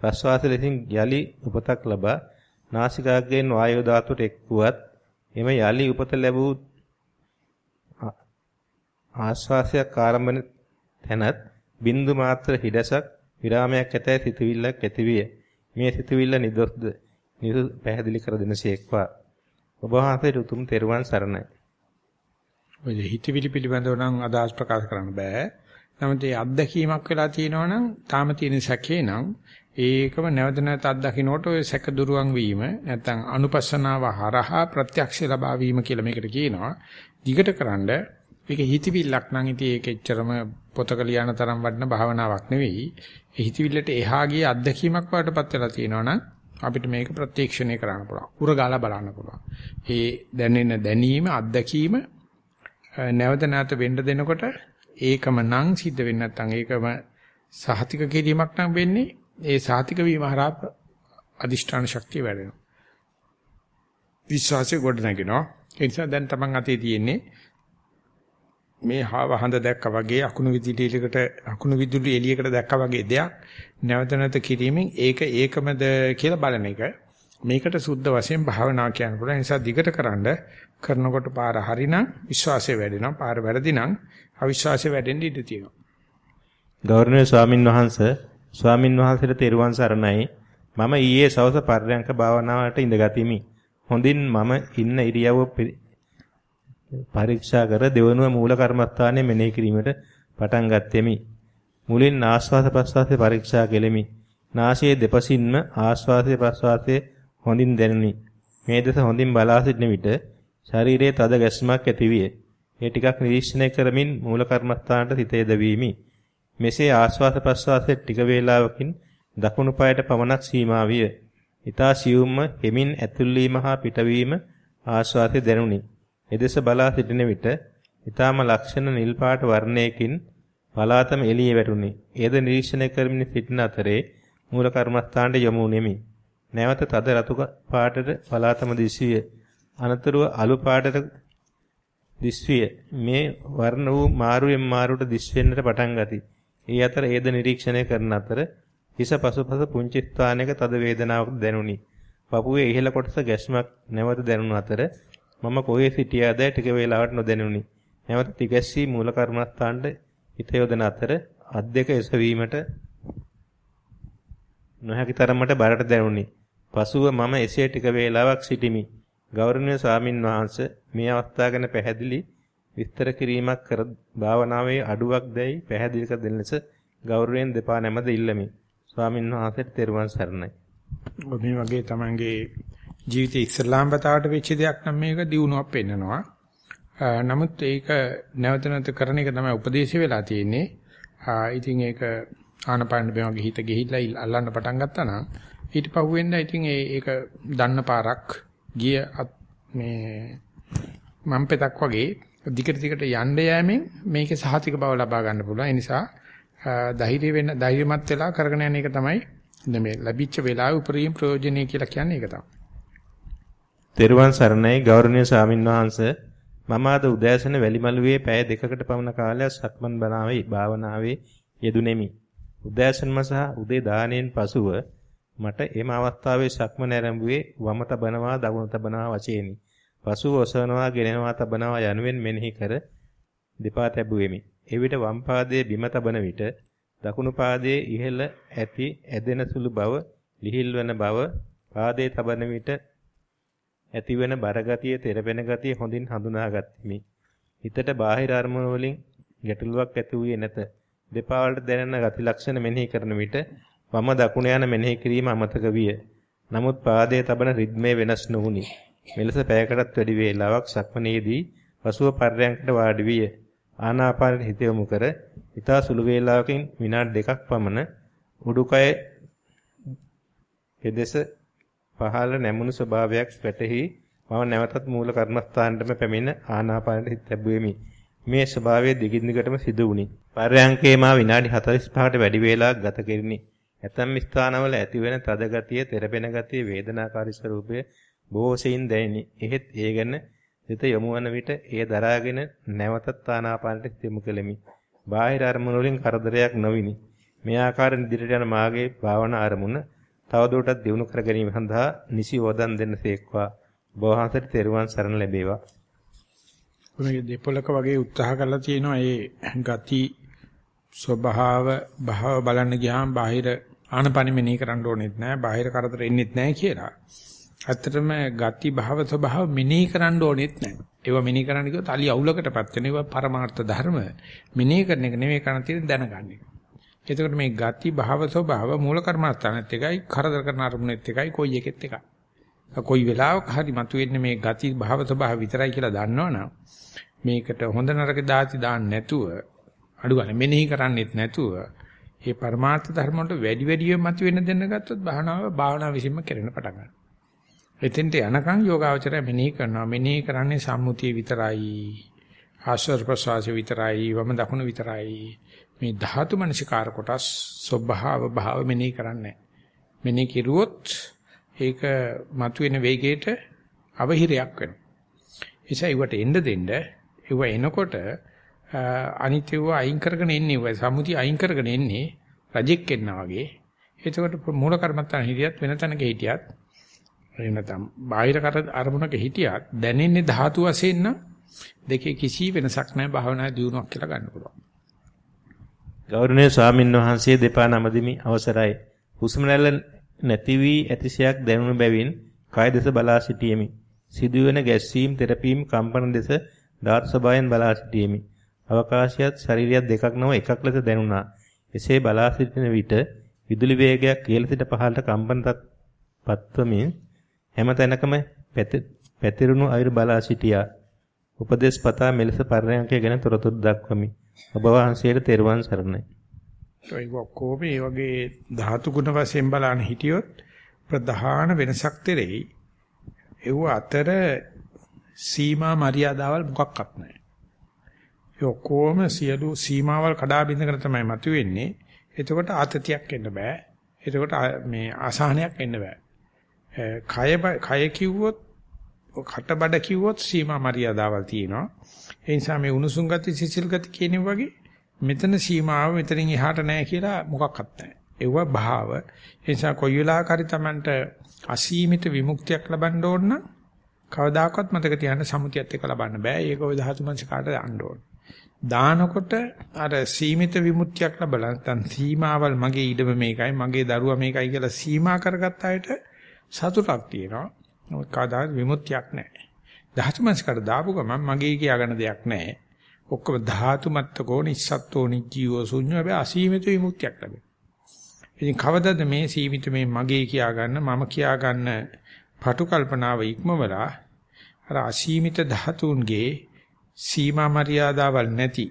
ප්‍රස්වාස ලෙසින් යලි උපතක් ලබා නාසිකාග්‍රයෙන් වායෝ ධාතුවට එක්වුවත් එම යලි උපත ලැබූ ආශ්වාසයක් ආරම්භන තැනත් බින්දු මාත්‍ර හිඩසක් විරාමයක් ඇතැයි සිතවිල්ලක් ඇතිවිය. මේ සිතවිල්ල නිදොස්ද නිදු පැහැදිලි කර දෙනසේක්වා. ඔබ වහන්සේට උතුම් තෙරුවන් සරණයි. ඔය හිතවිලි පිළිබඳව නම් අදහස් ප්‍රකාශ කරන්න බෑ. නමුත් ඒ අත්දැකීමක් වෙලා තියෙනවනම් තාම තියෙන සැකේ නම් ඒකම නැවත නැවත අත්දකින්නකොට ඔය සැක දුරුවන් වීම නැත්නම් අනුපස්සනාව හරහා ප්‍රත්‍යක්ෂ ලබා වීම කියලා මේකට කියනවා. දිගට කරන්ඩ මේක හිතවිල්ලක් නම් ඉතින් ඒක එච්චරම පොතක ලියන තරම් වටින භාවනාවක් නෙවෙයි. ඒ හිතවිල්ලට එහා ගිය අත්දැකීමක් වඩටපත් වෙලා තියෙනවනම් අපිට මේක ප්‍රත්‍යක්ෂණය කරන්න පුළුවන්. උරගාලා බලන්න පුළුවන්. ඒ දැනෙන දැනීම අත්දැකීම නැවත නැවත වෙන්න දෙනකොට ඒකම නම් සිද්ධ වෙන්නේ නැත්නම් ඒකම සහතික කිරීමක් නම් වෙන්නේ ඒ සහතික වීම හරහා අදිෂ්ඨාන ශක්තිය වැඩෙනවා. විශ්වාසය ගොඩ නැගෙනවා. ඒ නිසා දැන් තමන් අතේ තියෙන්නේ මේ හාව හඳ දැක්කා වගේ අකුණු විදුලියකට අකුණු විදුලි එළියකට දැක්කා වගේ දෙයක් නැවත නැවත කිරීමෙන් ඒක ඒකමද කියලා බලන එක. මේකට සුද්ධ වශයෙන් භාවනා කියන්න පුළුවන්. නිසා දිගට කරන්ඩ කරනකොට පාර හරිනම් විශ්වාසය වැඩෙනවා. පාර වැරදි නම් අවිශ්වාසය වැඩෙන්න ඉඩ තියෙනවා. ගෞරවනීය ස්වාමින් වහන්සේ ස්වාමින් වහන්සේට තෙරුවන් සරණයි මම ඊයේ සවස පර්යංක භාවනාවට ඉඳගතිමි හොඳින් මම ඉන්න ඉරියව්ව පරීක්ෂා කර දෙවනුව මූල කර්මස්ථානයේ මෙනෙහි කිරීමට පටන් ගත්ෙමි. මුලින් ආස්වාද ප්‍රස්වාසයේ පරීක්ෂා කෙලෙමි. නාසයේ දෙපසින්ම ආස්වාදයේ ප්‍රස්වාසයේ හොඳින් දැනුනි. මේ දෙස හොඳින් බලා සිටින විට ශරීරයේ තද ගැස්මක් ඇතිවිය. ඒ ටිකක් නිරීක්ෂණය කරමින් මූල කර්මස්ථානට සිත යොදවීමි. මෙසේ ආස්වාද ප්‍රස්වාසයේ ටික වේලාවකින් දකුණු පායට පමණක් සීමා විය. ඊතා සියුම්ම හෙමින් ඇතුල් වීම හා පිටවීම ආස්වාදයේ දැනුනි. එදෙස බලා සිටින විට ඊටාම ලක්ෂණ නිල් පාට වර්ණයකින් පලාතම එළියේ වැටුනි. එයද නිරීක්ෂණය කරමින් සිටින අතරේ මූල කර්මස්ථානට යොමු නෙමි. නැවත තද රතු පාටට පලාතම දිස්විය. අනතුරුව අලු පාටට දිස්විය. මේ වර්ණ වූ මාරුවෙන් මාරුවට දිස්වෙන්නට පටන් ගති. ඒ අතර එයද නිරීක්ෂණය කරන අතර හිස පසුපස පුංචි ස්ථානයක තද වේදනාවක් දැනුනි. පපුවේ ඉහළ කොටස ගැස්මක් නැවත දැනුන අතර මම කොහේ සිටියාද ටික වේලාවක් නොදැනුනි. නැවත තිගැස්සී මූල කර්මස්ථානට හිත යොදන අතර අත් දෙක එසවීමට නොහැකි තරමට බරට දැනුනි. පසුව මම එසේ ටික වේලාවක් සිටිමි. ගෞරවනීය ස්වාමින් වහන්සේ මේ අවස්ථාව ගැන පැහැදිලි විස්තර කිරීමක් කර භාවනාවේ අඩුවක් දැයි පැහැදිලි කර දෙන ලෙස ගෞරවයෙන් දෙපා නැමද ඉල්ලමි. ස්වාමින් වහන්සේට තෙරුවන් සරණයි. මේ වගේ තමන්ගේ ජීවිතේ ඉස්ලාම් බතාවට වෙච්ච දෙයක් නම් මේක දියුණුවක් පෙන්නනවා. නමුත් ඒක නැවත නැවත කරන එක තමයි උපදේශය වෙලා තියෙන්නේ. ඉතින් ඒක ආනපාන බෙමගේ හිත ගිහිල්ලා අල්ලන්න පටන් ගත්තා නම් ඊට පහුවෙන්ද ඉතින් ඒක දන්න පාරක් ගිය මේ මම් පෙතක් වගේ දිගට දිගට යන්න යෑමෙන් මේකේ සහතික බව ලබා ගන්න පුළුවන්. ඒ නිසා ධෛර්ය වෙන්න ධෛර්යමත් වෙලා කරගෙන යන එක තමයි මේ ලැබිච්ච වෙලාවේ උපරිම ප්‍රයෝජනෙයි කියලා කියන්නේ ඒක තමයි. තෙරුවන් සරණයි ගෞරවනීය ස්වාමින්වහන්සේ මම අද උදෑසන වැලිමලුවේ පැය දෙකකට පමණ කාලයක් සක්මන් බණාවේ භාවනාවේ යෙදුණෙමි. උදෑසනම සහ උදේ දාණයෙන් පසුව මට එම අවස්ථාවේ සක්මන ආරම්භුවේ වම තබනවා දකුණු තබනවා වශයෙන්ි. පසුව ඔසවනවා ගෙනෙනවා තබනවා යනුවෙන් මෙනෙහි කර දෙපා තැබුවෙමි. එවිට වම් පාදයේ බිම තබන විට දකුණු පාදයේ ඉහළ ඇති ඇදෙන සුළු බව, ලිහිල් වන බව, පාදයේ තබන විට ඇතිවන බරගතිය, තෙරපෙන ගතිය හොඳින් හඳුනාගත්ෙමි. හිතට බාහිර අරමුණු වලින් ගැටලුවක් ඇති වූයේ නැත. දෙපා වලට දැනෙන ගති ලක්ෂණ මෙනෙහි කරන විට වම දකුණ යන මෙනෙහි කිරීම අමතක විය. නමුත් පාදයේ තබන රිද්මේ වෙනස් නොවුනි. මෙලෙස පැයකටත් වැඩි වේලාවක් සක්මනේදී පසුව පර්යංකට වාඩි විය. ආනාපානෙ හිත යොමු කර ඊතා සුළු වේලාවකින් විනාඩි දෙකක් පමණ උඩුකය පෙදෙස පහළ නැමුණු ස්වභාවයක් වැටහි මම නැවතත් මූල කර්මස්ථානටම පැමිණ ආනාපානට හිත ලැබුවෙමි. මේ ස්වභාවය දිගින් දිගටම සිදු වුණි. පර්යංකේ මා විනාඩි 45කට වැඩි වේලාවක් ගත කෙරිනි. ඇතම් ස්ථානවල ඇතිවෙන තද ගතිය, තෙරපෙන ගතිය, වේදනාකාරී ස්වરૂපය බොහෝ සෙයින් දැනිනි. එහෙත් ඒ ගැන හිත යොමු වන විට එය දරාගෙන නැවතත් ආනාපානට යොමු කෙලෙමි. බාහිර අරමුණු වලින් කරදරයක් නොවිනි. මේ ආකාරයෙන් ඉදිරියට යන මාගේ භාවනා අරමුණ තවදුරටත් දියුණු කර ගැනීම සඳහා නිසි වදන් දෙන්න සේක්වා බෝවහන්සේට තෙරුවන් සරණ ලැබේවා. මේ දෙපොලක වගේ උත්සාහ කරලා තියෙනවා ඒ ගති ස්වභාව භාව බලන්න ගියාම බාහිර ආනපනෙ මෙනෙහි කරන්න ඕනෙත් නෑ බාහිර කරදර එන්නෙත් නෑ කියලා. ඇත්තටම ගති භාව ස්වභාව මෙනෙහි කරන්න ඕනෙත් නැහැ. ඒවා මෙනෙහි කරන්න කිව්වොත් අලි අවුලකටපත් වෙන ඒවා පරමාර්ථ ධර්ම මෙනෙහි කරන එක නෙමෙයි කරන්න තියෙන දැනගන්න එක. එතකොට මේ ගති භාව ස්වභාව මූල කර්මස්ථානෙත් එකයි කරදර කරන අරමුණෙත් එකයි කොයි එකෙත් එකයි. කොයි වෙලාවක හරි මතුවෙන්නේ මේ ගති භාව ස්වභාව විතරයි කියලා දන්නවනම් මේකට හොඳ නරක දාති දාන්න නැතුව අඩු ගන්න මෙනෙහි කරන්නෙත් නැතුව මේ පරමාර්ථ ධර්ම වලට වැඩි වැඩියෙන් මතුවෙන්න දෙන්න ගත්තොත් භාවනාව භාවනාව විසින්ම කෙරෙන පටන් ගන්නවා. එතෙන්ට යනකම් යෝගාවචරය මෙනෙහි කරනවා. මෙනෙහි කරන්නේ සම්මුතිය විතරයි. ආශ්‍රව ප්‍රසවාස විතරයි. වම දකුණ විතරයි. මේ ධාතු මනසිකාර කොටස් ස්වභාව භාව මෙනෙහි කරන්නේ මෙනෙහි කිරුවොත් ඒක මතුවෙන වේගයට අවහිරයක් වෙනවා. එيشා ඉවට එන්න දෙන්න ඒව එනකොට අනිත්‍යව අයින් කරගෙන එන්නේ ඔය සම්මුතිය අයින් කරගෙන එන්නේ රජෙක් එන්නා වගේ. එතකොට මූල කර්මත්තාන හිටියත් වෙන තැනක හිටියත් එහෙම නැත්නම් බාහිර කර අරමුණක හිටියත් දැනෙන්නේ ධාතු වශයෙන් නම් දෙකේ කිසි වෙනසක් නැහැ භාවනා දියුණුවක් කියලා ගන්න පුළුවන්. ගෞරවනීය ස්වාමින් වහන්සේ දෙපා නමදිමි අවසරයි. හුස්ම රැල්ල නැති වී ඇතිශයක් දැනුණු බැවින් කය දෙස බලා සිටීමි. සිදුවෙන ගැස්සීම්, තෙරපීම්, කම්පන දෙස ධාතු ස්වභාවයෙන් බලා සිටීමි. අවකාශයත් ශරීරයත් දෙකක් නොව එකක් ලෙස දැනුණා. එසේ බලා සිටින විට විදුලි වේගයක් ඉහළ සිට පහළට කම්පන පත්වමින් හැම තැනකම පැතිරුණු අයුරු බලා සිටියා. උපදේශ පතා මෙලෙස පරයන්කය ගැන තොරතුරු දක්වමි. ඔබ වහන්සේට තෙරුවන් සරණයි. ඒක ඔක්කොම මේ වගේ ධාතු ගුණ වශයෙන් බලන හිටියොත් ප්‍රධාන වෙනසක් තෙරෙයි. ඒව අතර සීමා මරියාදාවල් මොකක්වත් නැහැ. ඒ ඔක්කොම සියලු සීමාවල් කඩා බින්දගෙන තමයි මතුවෙන්නේ. එතකොට ආතතියක් එන්න බෑ. එතකොට මේ අසහනයක් එන්න බෑ. කය කය කිව්වොත් කටබඩ කිව්වොත් සීමා මරියාදාවල් තියෙනවා. ඒ නිසා මේ උණුසුම් ගති සිසිල් ගති කියන වගේ මෙතන සීමාව මෙතනින් එහාට නැහැ කියලා මොකක්වත් නැහැ. ඒව භාව. ඒ නිසා කොයි වෙලාවක හරි Tamanට අසීමිත විමුක්තියක් ලබන්න ඕන නම් කවදාකවත් මතක තියාගන්න සමුතියත් එක්ක ලබන්න බෑ. ඒක ඔය ධාතු මනස කාට දාන්න ඕන. දානකොට අර සීමිත විමුක්තියක් ලැබලා නැත්නම් සීමාවල් මගේ ඉඩම මේකයි මගේ දරුවා මේකයි කියලා සීමා කරගත්ත අයට සතුටක් තියෙනවා. නමුත් කවදාවත් විමුක්තියක් නැහැ. ධාතු මනසකට දාපු ගමන් මගේ කියාගන්න දෙයක් නැහැ. ඔක්කොම ධාතු මත්තකෝ නිස්සත්තෝ නිජීවෝ ශුන්‍ය හැබැයි අසීමිත විමුක්තියක් ලැබෙනවා. ඉතින් කවදද මේ සීමිත මේ මගේ කියාගන්න මම කියාගන්න පටු කල්පනාව ඉක්මවලා අර අසීමිත ධාතුන්ගේ සීමා මරියාදාවල් නැති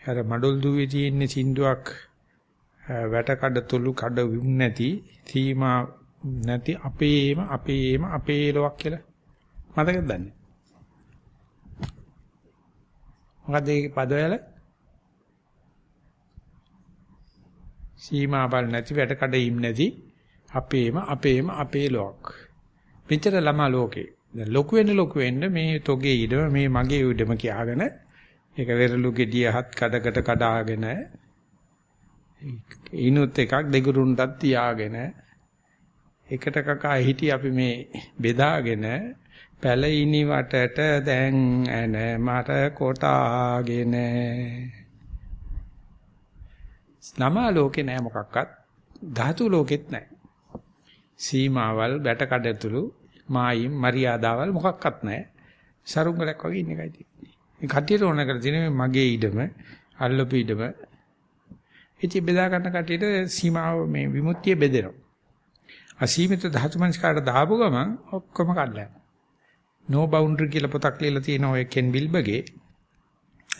අර මඩොල් දුවේ තියෙන සින්දුවක් වැට කඩ තුළු කඩ විම් නැති සීමා නැති අපේම අපේම අපේ ලොවක් කියලා. මතකද දන්නේ? මොකද ඒ පදවල? සීමාවල් නැති වැට කඩ ඉම් නැති අපේම අපේම අපේ ලොක් මෙච්චර ළමා ලෝකේ. දැන් ලොකු වෙන්න ලොකු වෙන්න මේ තොගේ ඉඩම මේ මගේ ඉඩම කියාගෙන ඒක වෙරළු ගෙඩිය හත් කඩකට කඩාගෙන ඉනුත් එකක් දෙගුරුන්ටත් තියාගෙන එකට කකා හිටි අපි මේ බෙදාගෙන පැලිනි වටට දැන් ඇන මට කොටාගෙන නම ලෝකේ නෑ මොකක්වත් ධාතු ලෝකෙත් නෑ සීමාවල් බැට කඩතුළු මායිම් මරියාදාවල් මොකක්වත් නැහැ. සරුංගලක් වගේ ඉන්න එකයි තියෙන්නේ. මේ කටියට ඕන කරලා තියෙන මගේ ඉඩම, අල්ලපු ඉඩම. ඉතින් බෙදා ගන්න කටියට සීමාව මේ විමුක්තිය බෙදෙනවා. අසීමිත ධාතු මනස්කාරට දාපු ගමන් ඔක්කොම කඩලා no boundary කියලා පොතක් ලියලා තියෙන ඔය කෙන් බිල්බගේ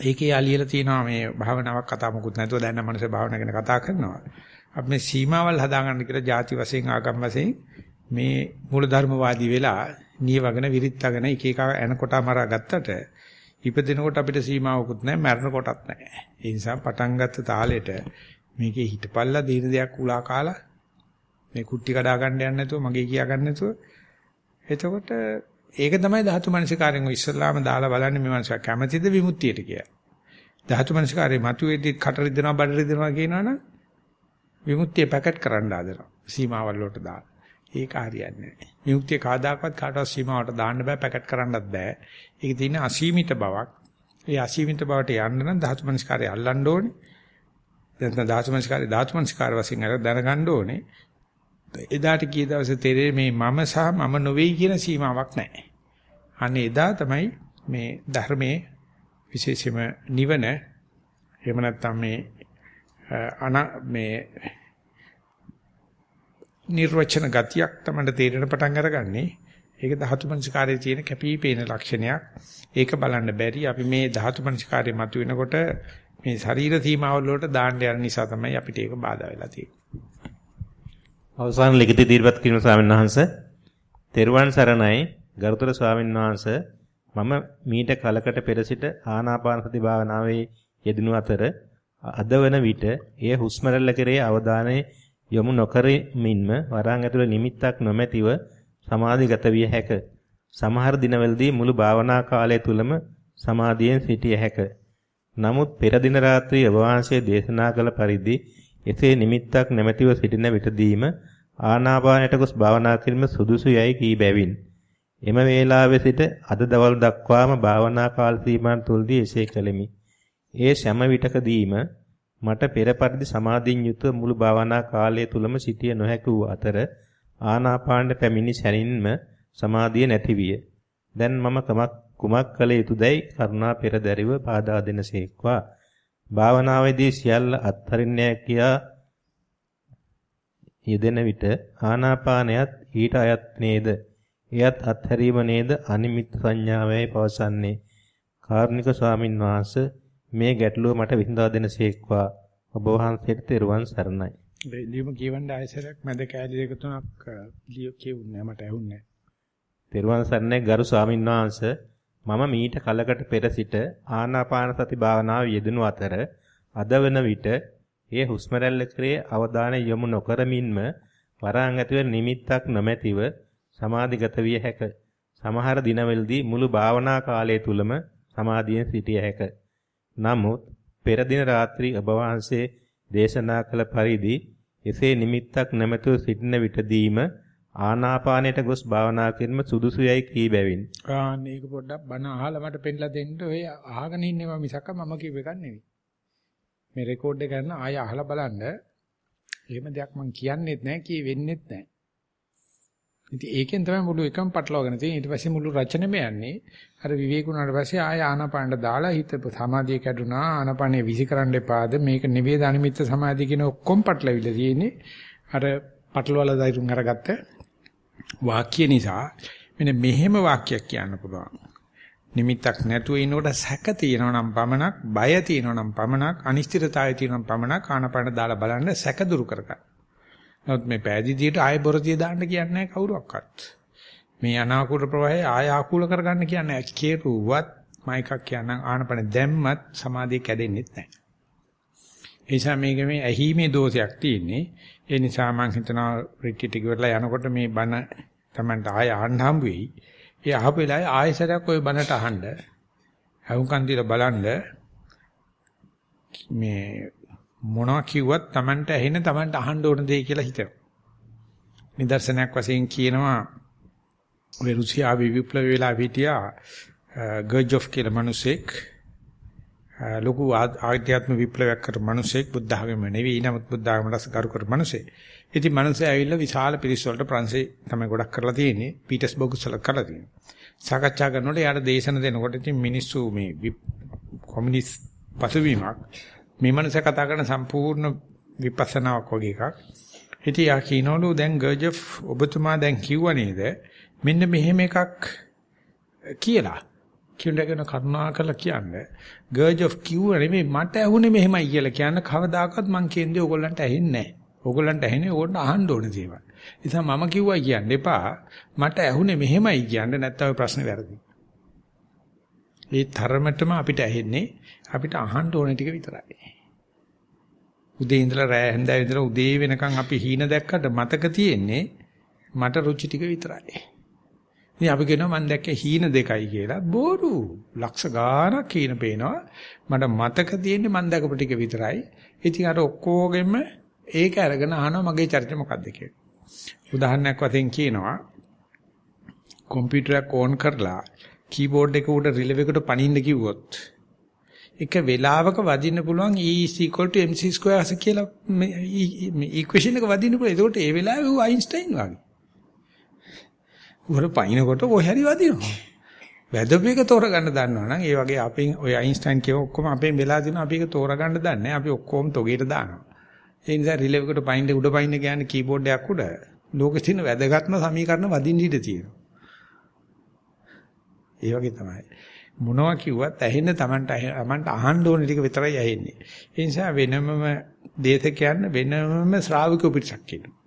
ඒකේ යාලියලා තියෙනවා මේ භාවනාවක් කතා මොකුත් නැතුව දැන් නම් මනසේ භාවනා ගැන කතා කරනවා. අපි මේ සීමාවල් හදාගන්න කියලා ಜಾති වශයෙන් ආගම් වශයෙන් මේ මූලධර්මවාදී වෙලා නියවගෙන විරිත්තගෙන එක එක එන කොට මරා ගත්තට ඉපදිනකොට අපිට සීමාවකුත් නැහැ මරණ කොටත් නැහැ. ඒ නිසා පටන් ගත්ත තාලෙට මේකේ හිටපල්ලා දින දෙයක් උලා කාලා මේ කුට්ටි කඩා ගන්න යන්නේ නැතුව මගේ කියා ගන්න නැතුව එතකොට ඒක තමයි ධාතු මනසිකාරයෙන් ඉස්සල්ලාම දාලා බලන්නේ මේ මනස කැමැතිද විමුක්තියට කියලා. ධාතු මනසිකාරේ මතුවේදී කට රිදෙනවා බඩ රිදෙනවා කියනවනම් විමුක්තිය පැකට් කරන්න ආදෙනවා. සීමාවල් වලට දාලා. ඒක හරියන්නේ නැහැ. විමුක්තිය කාදාකවත් කාටවත් සීමාවට දාන්න බෑ පැකට් කරන්නත් බෑ. ඒකේ තියෙන අසීමිත බවක්. ඒ අසීමිත බවට යන්න නම් ධාතු මනස්කාරය අල්ලන්න ඕනේ. දැන් ධාතු මනස්කාරය ධාතු මනස්කාර වශයෙන් අර දැනගන්න ඕනේ. එදාට කී දවසේ තේරෙන්නේ මේ මම සහ මම නොවේයි කියන සීමාවක් නැහැ. අන්න එදා තමයි මේ ධර්මයේ විශේෂයෙන්ම නිවන එහෙම නැත්නම් මේ අන මේ නිර්වචන ගතියක් තමයි තේරෙන පටන් අරගන්නේ. ඒක ධාතු මනසිකාරයේ තියෙන කැපිපේන ලක්ෂණයක්. ඒක බලන්න බැරි. අපි මේ ධාතු මනසිකාරයේ මතුවෙනකොට මේ ශරීර සීමාවල වලට දාන්න යන නිසා තමයි අපිට ඒක බාධා වෙලා තියෙන්නේ. අවසාන ලිඛිත දීර්ඝත් කිරීම ස්වාමීන් වහන්සේ තෙරුවන් සරණයි ගරුතර ස්වාමීන් වහන්සේ මම මීට කලකට පෙර සිට ආනාපාන සති භාවනාවේ යෙදුණු අතර අද වන විට එය හුස්ම රැල්ල කෙරේ අවධානය යොමු නොකරමින්ම වරහන් ඇතුළේ නිමිත්තක් නොමැතිව සමාධිගත විය හැක. සමහර දිනවලදී මුළු භාවනා කාලය තුලම සමාධියෙන් සිටිය හැක. නමුත් පෙර දින රාත්‍රියේ ඔබ වහන්සේ දේශනා කළ පරිදි එසේ නිමිත්තක් නැමැතිව සිටින විටදීම ආනාපානයට ගොස් භාවනා කිරීම සුදුසු යයි කී බැවින් එම වේලාවේ සිට අද දවල් දක්වාම භාවනා කාල සීමාන් තුලදී එසේ කළෙමි. ඒ සෑම විටකදීම මට පෙර පරිදි සමාධින් යුතුව මුළු භාවනා කාලය තුලම සිටිය නොහැකි වූ අතර ආනාපානට පැමිණි සැනින්ම සමාධිය නැතිවිය. දැන් මම කමක් කුමක් කළ යුතුදයි කරුණා පෙරදරිව පාදා දෙනසේක්වා. භාවනාවේදී සියල්ල අත්හරින්නේ කියා යෙදෙන විට ආනාපානයත් ඊට අයත් නේද? එයත් අත්හැරීම නේද අනිමිත් සංඥාවයි පවසන්නේ. කාරුණික ස්වාමින් වහන්සේ මේ ගැටලුව මට විසඳා දෙනසේක්වා. ඔබ වහන්සේට තෙරුවන් සරණයි. ලියුම කියවන්න ආයසරයක් මැද කෑලි දෙක තුනක් ලිය කියුන්නේ මට ඇහුන්නේ. තෙරුවන් සරණයි ගරු ස්වාමින් වහන්සේ මම මීට කලකට පෙර සිට ආනාපාන සති භාවනාව යෙදුණු අතර අද වන විට ඒ හුස්ම රැල්ල කරේ අවධානය යොමු නොකරමින්ම වරහන් ඇතුළේ නිමිත්තක් නොමැතිව සමාධිගත විය හැක. සමහර දිනවලදී මුළු භාවනා කාලය තුලම සමාධියෙන් සිටිය හැක. නමුත් පෙර දින රාත්‍රී ඔබ වහන්සේ දේශනා කළ පරිදි එසේ නිමිත්තක් නැමැතුව සිටින විටදීම ආනාපානයට ගොස් භාවනා කිරීම සුදුසුයයි කී බැවින්. ආ මේක පොඩ්ඩක් බණ අහලා මට පෙන්නලා දෙන්න ඔය අහගෙන ඉන්නවා මිසක් මම කියව එකක් නෙවෙයි. මේ රෙකෝඩ් එක කරන ආය අහලා බලන්න. එහෙම දෙයක් මම කියන්නේත් නැහැ කී වෙන්නේත් නැහැ. ඉතින් ඒකෙන් තමයි මුළු එකම පටලවාගෙන තියෙන්නේ. ඊට පස්සේ මුළු රචනෙම යන්නේ අර විවේකුණාට පස්සේ ආය ආනාපානට දාලා හිත සමාධිය කැඩුනා ආනාපානෙ විසිකරන්න එපාද මේක නෙවෙයි ධනිමිත්ත සමාධිය කියන ඔක්කොම පටලවිලා තියෙන්නේ. අර පටලවලා දයිරුම් අරගත්ත වාක්‍ය නිසා මෙන්න මෙහෙම වාක්‍යයක් කියන්න පුළුවන්. නිමිත්තක් නැතුව ඉනකොට සැක තියෙනවා නම් පමණක්, බය තියෙනවා නම් පමණක්, අනිශ්චිතතාවය තියෙනවා නම් පමණක් ආනපන දාලා බලන්න සැක දුරු කරගන්න. නමුත් මේ පෑදීදියට ආය බොරදිය දාන්න කියන්නේ නැහැ කවුරක්වත්. මේ අනාකූල ප්‍රවාහය ආය ආකූල කරගන්න කියන්නේ කේරුවත් මයිකක් කියනනම් ආනපන දැම්මත් සමාධිය කැඩෙන්නේ නැහැ. ඒ නිසා මේක මේ ඇහිීමේ දෝෂයක් තියෙන්නේ. ඒ නිසා මම හිතනවා රිට්‍රීට් එක ඉවරලා යනකොට මේ බණ Tamanට ආය අහන්න හම්බ වෙයි. ඒ අහපු වෙලාවේ ආයෙසරයක් ওই බණට අහන්න. අහුම්කන් දීලා බලන්න මේ මොනවා කිව්වත් Tamanට ඇහෙන Tamanට අහන්න ඕන දෙයි කියලා හිතනවා. නිදර්ශනයක් වශයෙන් කියනවා ඔය රුසියාවේ විප්ලව වෙලා හිටියා ගර්ජොෆ් කියලා මිනිසෙක් ලොකු ආධ්‍යාත්ම විප්ලවයක් කර මිනිසෙක් බුද්ධ ධර්මෙම නෙවෙයි නමුත් බුද්ධ ධර්මයට ගරු කර මිනිසෙක්. ඉතින් මිනිස්සු ඇවිල්ලා විශාල පිරිස් වලට ප්‍රංශේ තමයි ගොඩක් කරලා තියෙන්නේ. පීටර්ස්බර්ග් වල කරලා තියෙනවා. සාකච්ඡා කරනකොට යාට දේශන දෙනකොට ඉතින් මිනිස්සු මේ කොමියුනිස්ට් පසුබිමක් මේ මනස කතා කරන සම්පූර්ණ විපස්සනාවක් වගේ එකක්. ඉතින් යා කියනවලු දැන් ගර්ජෆ් ඔබතුමා දැන් කිව්ව නේද? මෙන්න මෙහෙම එකක් කියලා. කියනගෙන කරුණා කරලා කියන්නේ ගර්ජොෆ් කිව්ව නෙමෙයි මට ඇහුනේ මෙහෙමයි කියලා කියන්න කවදාකවත් මං කියන්නේ ඕගොල්ලන්ට ඇහෙන්නේ නැහැ. ඕගොල්ලන්ට ඇහෙන්නේ ඕගොල්ලන්ට අහන්න ඕන දේවල්. ඒ නිසා මම කිව්වා කියන්න එපා. මට ඇහුනේ මෙහෙමයි කියන්න නැත්නම් ඔය ප්‍රශ්නේ වැරදි. ඒ තරමටම අපිට ඇහෙන්නේ අපිට අහන්න ඕන ටික විතරයි. උදේ ඉඳලා රෑ හැන්දෑව ඉඳලා උදේ වෙනකන් අපි හීන දැක්කට මතක තියෙන්නේ මට රුචි ටික විතරයි. ඉතින් අපි කියනවා මම දැක්කේ හීන දෙකයි කියලා. බොරු. ලක්ෂ ගාණක් හීන පේනවා. මට මතක තියෙන්නේ මම දැකපු ටික විතරයි. ඉතින් අර ඔක්කොගෙම ඒක අරගෙන අහනවා මගේ චරිතය මොකක්ද කියලා. උදාහරණයක් වශයෙන් කියනවා කම්පියුටරයක් ඕන් කරලා කීබෝඩ් එක උඩ රිලෙව් එකට පනින්න කිව්වොත් එක වෙලාවක වදින්න පුළුවන් E mc2 කියලා මේ ඉක්වේෂන් එක වදින්න පුළුවන්. ඒකට ඒ වෙලාවේ ඌ අයින්ස්ටයින් වගේ. උර පයින්කොට ඔය හැරි වදිනවා. වැදපු එක තෝරගන්න දන්නවනම් ඒ වගේ අපෙන් ඔය අයින්ස්ටයින් කියව ඔක්කොම අපෙන් වෙලා දිනවා අපි ඒක තෝරගන්න දන්නේ අපි ඔක්කොම තොගේට දානවා. ඒ නිසා රිලෙව් එකට පයින්ද උඩ පයින්න කියන්නේ කීබෝඩ් එකක් උඩ ලෝකෙ තියෙන වැදගත්ම සමීකරණ වදින්න ඉඩ තියෙනවා. ඒ වගේ තමයි. මොනවා කිව්වත් ඇහෙන්න Tamanට Tamanට අහන්න ඕන ටික විතරයි ඇහෙන්නේ. ඒ නිසා වෙනමම දේශකයන් වෙනමම ශ්‍රාවකෝ පිටසක් ඉන්නවා.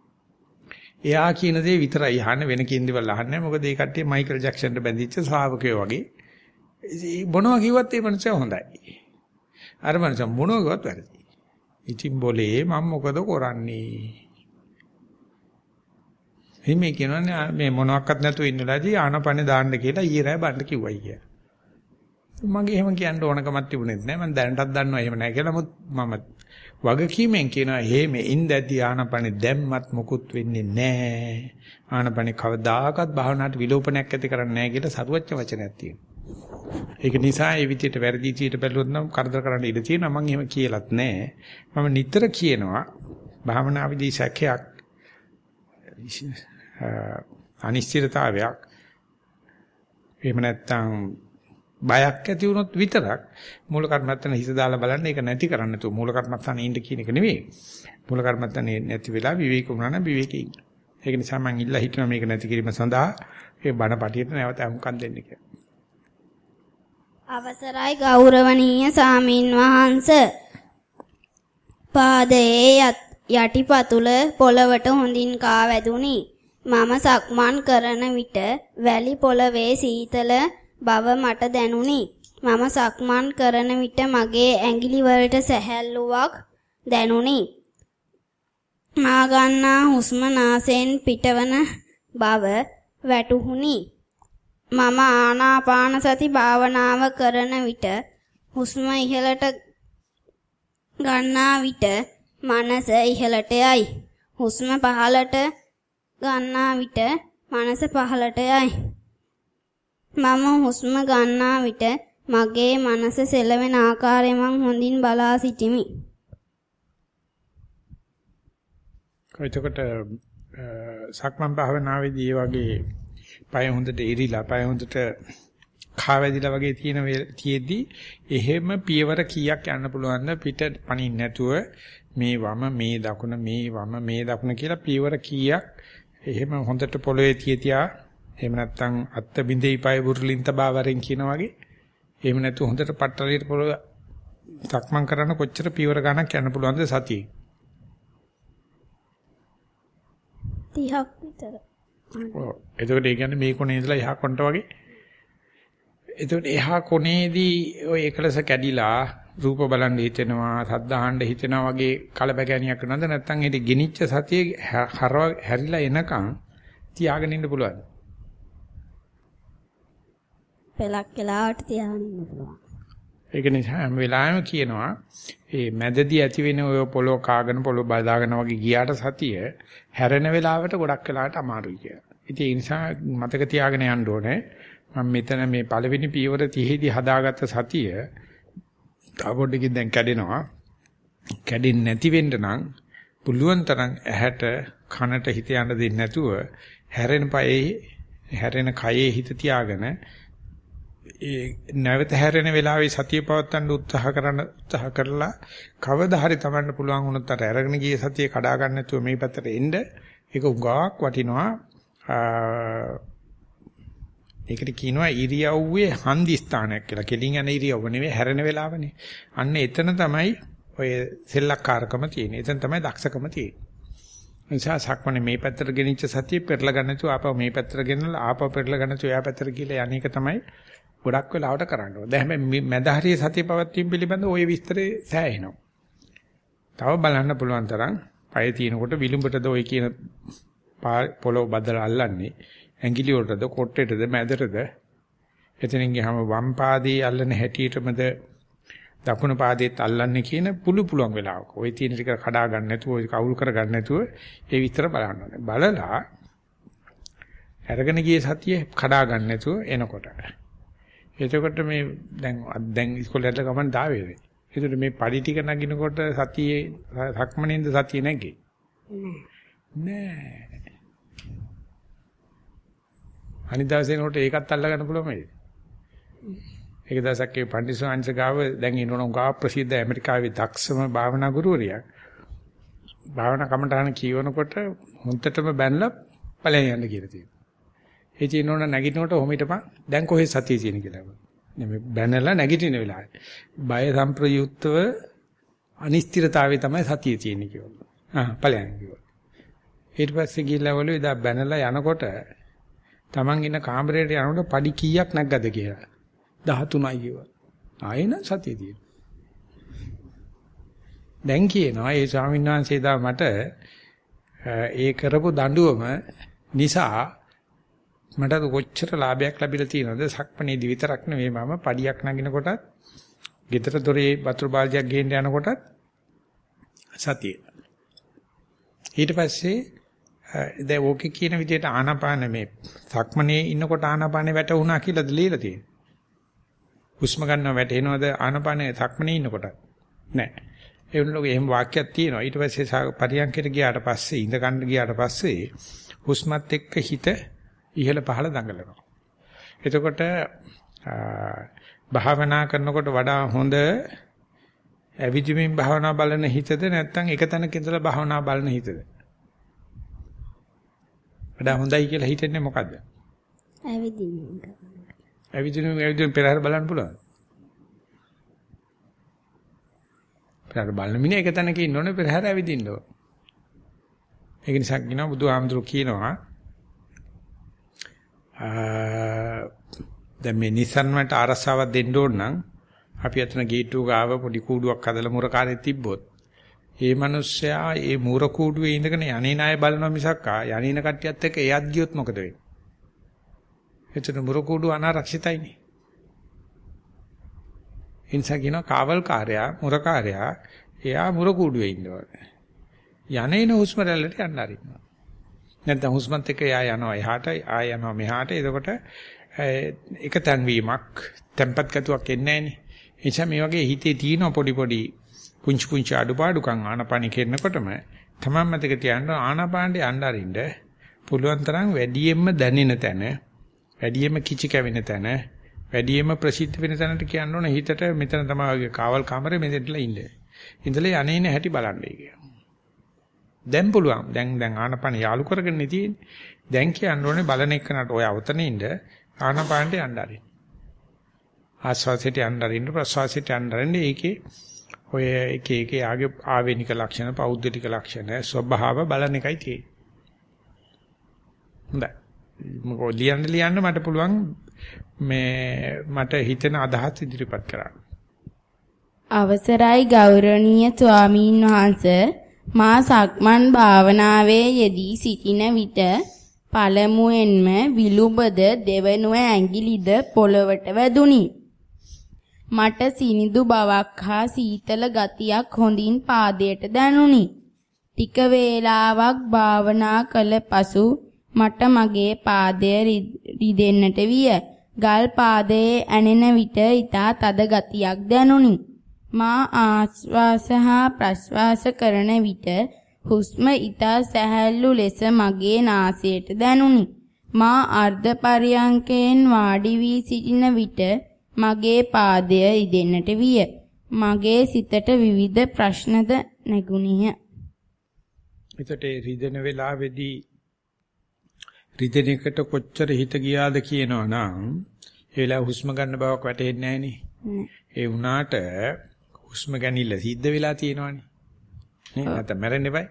එයා කියන දේ විතරයි අහන්නේ වෙන කියන දේවල් අහන්නේ මොකද ඒ කට්ටිය මයිකල් ජැක්සන්ට බැඳිච්ච ශ්‍රාවකයෝ වගේ. මොනවා කිව්වත් ඒ මනුස්සයා හොඳයි. අර මනුස්සයා මොනවා කිව්වත් වැරදි. ඉතින් બોලේ මම මොකද කරන්නේ? හිමේ කියනවානේ මේ මොනවත් නැතුව ඉන්නලාදී ආනපනේ දාන්න කියලා ඊයේ රෑ බණ්ඩ කිව්වයි කියලා. මගේ එහෙම කියන්න ඕනකමක් තිබුණෙත් නෑ මම දැනටත් දන්නවා එහෙම නෑ කියලා නමුත් මම වගකීමෙන් කියනවා හේමෙ ඉඳදී ආනපනෙ දැම්මත් මොකුත් වෙන්නේ නැහැ. ආනපනෙ කවදාකවත් භාවනාවට විලෝපනයක් ඇති කරන්නේ නැහැ කියලා සරුවච්ච වචනයක් තියෙනවා. ඒක නිසා ඒ විදිහට වැරදි විදිහට බැලුවොත් නම් කරදර කරන්න ඉඩ තියෙනවා. මම එහෙම කියලත් නැහැ. මම නිතර කියනවා භාවනාවේදී සැකයක් අනිශ්චිතතාවයක් එහෙම නැත්නම් බයක් ඇති වුණොත් විතරක් මූල කර්මත්තන හිත දාලා බලන්න ඒක නැති කරන්න නැතුව මූල කර්මත්තන ඉන්න කියන එක නෙවෙයි. මූල කර්මත්තන නැති වෙලා විවේක වුණා නම් විවේකේ ඉන්න. ඒක නිසා මම ඉල්ලා හිටනවා මේක නැති කිරීම සඳහා ඒ බණ පටියට නැවත අහුම්කම් දෙන්න කියලා. අවසරයි ගෞරවනීය සාමින් වහන්ස පාදයේ යටිපතුල පොළවට හොඳින් කා වැදුනි මම සක්මන් කරන විට වැලි පොළවේ සීතල බව මට දැනුනි. මම සක්මන් කරන විට මගේ ඇඟිලි වලට සැහැල්ලුවක් දැනුනි. මා ගන්නා හුස්ම නාසයෙන් පිටවන බව වැටහුණි. මම ආනාපාන සති භාවනාව කරන විට හුස්ම ඉහළට ගන්නා විට මනස ඉහළට යයි. හුස්ම පහළට ගන්නා විට මනස පහළට යයි. මම හුස්ම ගන්නා විට මගේ මනස සෙලවෙන ආකාරය මං හොඳින් බලා සිටිමි. එතකොට සක්මන් භාවනාවේදී මේ වගේ පය හොඳට ඉරිලා පය හොඳට කාවැදිලා වගේ තියෙන තියෙද්දි එහෙම පියවර කීයක් යන්න පුළුවන්ද පිට පණින් නැතුව මේ වම මේ දකුණ මේ වම මේ දකුණ කියලා පියවර කීයක් එහෙම හොඳට පොළවේ තියතියා එහෙම නැත්නම් අත්ත බින්දේ පය බුර්ලින් තබා වරෙන් කියන වගේ. එහෙම නැතු හොඳට පට්ටලියට පොළව සක්මන් කරන්න කොච්චර පියවර ගණක් යන්න පුළුවන්ද සතියේ? 30ක් විතර. ඔව්. එතකොට ඒ කියන්නේ මේ කොනේ ඉඳලා එහා කොනට වගේ. එතකොට එහා කොනේදී ඔය එකලස කැඩිලා රූප බලන්න හිතෙනවා, සද්ද අහන්න හිතෙනවා වගේ කලබගැනියක් වෙනවද නැත්නම් ඒක ගෙනිච්ච සතියේ හැරිලා එනකන් තියාගෙන ඉන්න පුළුවන්ද? පෙලක් වෙලාවට තියාගෙන ඉන්න පුළුවන්. ඒක නිසා හැම වෙලාවෙම කියනවා මේ මැදදී ඇති වෙන ඔය පොළොව කාගෙන පොළොව බදාගෙන වගේ ගියාට සතිය හැරෙන වෙලාවට ගොඩක් වෙලාවට අමාරුයි කියලා. ඉතින් ඒ නිසා මතක තියාගෙන යන්න ඕනේ මම මෙතන මේ පළවෙනි පියවර 30 දී හදාගත්ත සතිය තව පොඩ්ඩකින් දැන් කැඩෙනවා. කැඩෙන්නේ නැති වෙන්න නම් පුළුවන් තරම් ඇහැට කනට හිත යන්න දෙන්නේ නැතුව හැරෙන පයේ හැරෙන කයේ හිත තියාගෙන ඒ නැවත හැරෙන වෙලාවේ සතිය පවත්වන්න උත්සාහ කරන උත්සාහ කරලා කවදා හරි තමන්න පුළුවන් වුණොත් අර අරගෙන ගියේ සතිය කඩා ගන්න නැතුව මේ පැත්තට එන්න ඒක උගාවක් වටිනවා ඒකට කියනවා ඉරියව්වේ හන්දි ස්ථානයක් කියලා. කෙලින් යන ඉරියව්ව නෙවෙයි හැරෙන වෙලාවනේ. අන්න එතන තමයි ඔය සෙල්ලක්කාරකම තියෙන්නේ. එතන තමයි දක්ෂකම තියෙන්නේ. නිසා සක්මනේ මේ පැත්තට ගෙනිච්ච සතිය පෙරලා ගන්න නැතුව ආපහු මේ පැත්තට ගෙනලා ආපහු පෙරලා ගන්න නැතුව එයා පැත්තට ගිහලා යන්නේක තමයි ගොඩක් වෙලාවට කරන්න ඕනේ. දැන් හැබැයි මැද හරිය සතිය පවත්වීම පිළිබඳ ওই විස්තරේ සෑහෙනවා. තව බලන්න පුළුවන් තරම් පය තිනකොට විලුඹටද ওই කියන පොළොව බදලා අල්ලන්නේ ඇඟිලි වලටද කොට්ටේටද මැදටද එතනින් ගියාම වම් පාදයේ අල්ලන හැටියටමද දකුණු පාදයේත් අල්ලන්නේ කියන පුළු පුළුවන් වෙලාවක. ওই තියෙන ටික කඩා ගන්න නැතුව ওই කවුල් කර ගන්න නැතුව ඒ විතර බලන්න ඕනේ. බලලා අරගෙන ගියේ සතිය කඩා ගන්න නැතුව එනකොට එතකොට මේ දැන් දැන් ඉස්කෝලේ යන්න ගමන් දාවේ. ඒකට මේ padi ටික නගිනකොට සතියේ සක්මණේන්ද සතිය නැග්ගේ. නෑ. අනිත් දවසේ නෝට ඒකත් අල්ල ගන්න පුළුවන් මේක. ඒක දවසක් ඒ පඬිස්සංශ ගාව දැන් ඉන්නවනම් ගා ප්‍රසිද්ධ ඇමරිකාවේ දක්ෂම භාවනා ගුරුවරියක්. භාවනා කමටහන කියවනකොට හොන්තටම බැනලා ඵලයන් යන්න කියලා තියෙනවා. ඒ චිනෝන නැගිටිනකොට ඔහොම හිටපන් දැන් කොහෙද සතිය තියෙන කියලා. නෙමෙයි බැනලා නැගිටින වෙලාවේ. බය සම්ප්‍රයුක්තව අනිශ්චිතතාවයේ තමයි සතිය තියෙන්නේ කියලා. ආ ඵලයන් කිව්වා. ඊට පස්සේ ගිහිල්ලා වල ඉදා බැනලා යනකොට Taman ඉන්න කාමරේට යනකොට padi කීයක් නැග්ගද කියලා. 13යි කිව්වා. ආයෙන සතිය තියෙනවා. දැන් කියනවා ඒ ස්වාමීන් වහන්සේ දා මට ඒ කරපු දඬුවම නිසා මට කොච්චර ලාභයක් ලැබිලා තියෙනවද? සක්මණේදි විතරක් නෙවෙයි මම. පඩියක් නගිනකොටත් ගෙදර දොරේ වතුර බාල්දියක් ගේන්න යනකොටත් සතිය. ඊට පස්සේ දැන් ඕකේ කියන විදිහට ආනාපාන මේ සක්මණේ ඉන්නකොට ආනාපානේ වැටුණා කියලාද ලියලා තියෙන්නේ? හුස්ම ගන්නව වැටෙනවද ආනාපානේ සක්මණේ ඉන්නකොට? නෑ ඒ වුණලෝගේ එහෙම වාක්‍යයක් තියෙනවා. ඊට පස්සේ පරියන්කයට ගියාට පස්සේ ඉඳ ගන්න ගියාට පස්සේ හුස්මත් එක්ක හිත ඉහළ පහළ දඟලනවා. එතකොට භාවනා කරනකොට වඩා හොඳ ඇවිදිමින් භාවනා බලන හිතද නැත්නම් එක තැනක ඉඳලා භාවනා බලන හිතද? වඩා හොඳයි කියලා හිතන්නේ මොකද්ද? ඇවිදිමින්. ඇවිදිමින් ඇවිදිමින් පෙරහැර බලන්න පුළුවන්. පෙරහැර බලන මිනිහ එක තැනක ඉන්න ඕනේ පෙරහැර ඇවිදින්න ඕන. ඒක නිසා කියනවා බුදුහාමුදුරු කියනවා දැන් මේ Nissan වලට අරසාවක් දෙන්න ඕන නම් අපි අතන ගේට්ටුව ගාව පොඩි කූඩුවක් හදලා මුරකාරයෙක් තිබ්බොත් ඒ මිනිස්සයා ඒ මුර කූඩුවේ ඉඳගෙන යන්නේ ණය බලනවා මිසක් ආ යනින කට්ටියත් එක්ක එයත් ගියොත් මොකද වෙන්නේ? එතන මුර කූඩුව අනාරක්ෂිතයිනේ. ඉන්සා කියන කාවල්කාරයා මුරකාරයා එයා මුර කූඩුවේ ඉන්නවා. යන්නේන හුස්ම රැල්ලට යන්න අරින්නවා. නැත්නම් හුස්මත් එක්ක යා යනවා එහාට ආය යනවා මෙහාට එතකොට එක තන්වීමක් tempat ගතුවක් එන්නේ නැහනේ. එනිසා මේ වගේ හිතේ තියෙන පොඩි පොඩි පුංචි පුංචි අඩුපාඩුකම් ආනපානි කරනකොටම තමන් මතක තියාගන්න ආනපානට යන්න අරින්න පුළුවන් තරම් වැඩියෙන්ම දැනෙන තැන වැඩියෙන්ම කිචි කැවෙන තැන වැඩියෙන්ම ප්‍රසිද්ධ වෙන තැනට කියන්න ඕන හිතට මෙතන තමයි වගේ කාවල් කාමරේ මෙතනලා ඉන්නේ. ඉඳලා යන්නේ හැටි බලන්නේ කියලා. දැන් පුළුවන්. දැන් දැන් ආනපන යාලු කරගෙන තියෙන්නේ. දැන් කියන්න ඕනේ බලන එකනට ඔය අවතනේ ඉන්න ආනපනට යන්න ආරින්. ආස්වාසයට යන්න ආරින් ප්‍රසවාසයට යන්න ආරින් ඒකේ ඔය එක එක ආගේ ආවේනික ලක්ෂණ, පෞද්ගලික ලක්ෂණ, ස්වභාව බලන එකයි තියෙන්නේ. හොඳයි. මොකෝ ලියන්න ලියන්න මට පුළුවන් මේ මට හිතෙන අදහස් ඉදිරිපත් කරන්න. අවසරයි ගෞරවනීය ස්වාමීන් වහන්සේ මා සක්මන් භාවනාවේ යෙදී සිටින විට පළමුවෙන්ම විලුඹද දෙවනුව ඇඟිලිද පොළවට වැදුනි. මට සිනිඳු බවක් හා සීතල ගතියක් හොඳින් පාදයට දැනුනි. ටික වේලාවක් භාවනා කළ පසු මට මගේ පාදය රිදෙන්නට විය. ගල් පාදයේ ඇනෙන විට ඊතා තද ගතියක් දැනුනි. මා ආශ්වාස හා ප්‍රශ්වාස කරන විට හුස්ම ඊතා සැහැල්ලු ලෙස මගේ නාසයට දැනුනි. මා අර්ධ පරියංකයෙන් වාඩි වී සිටින විට මගේ පාදය ඉදෙන්නට විය. මගේ සිතට විවිධ ප්‍රශ්නද නැගුණිය. එතට රිදෙන වෙලාවේදී රිදෙන එකට කොච්චර හිත ගියාද කියනවනම් ඒ වෙලාව හුස්ම ගන්න බවක් වැටහෙන්නේ නැහනේ. ඒ වුණාට හුස්ම ගැනීම සිද්ධ වෙලා තියෙනවනේ. නේ නැත්නම් මැරෙන්න එපා.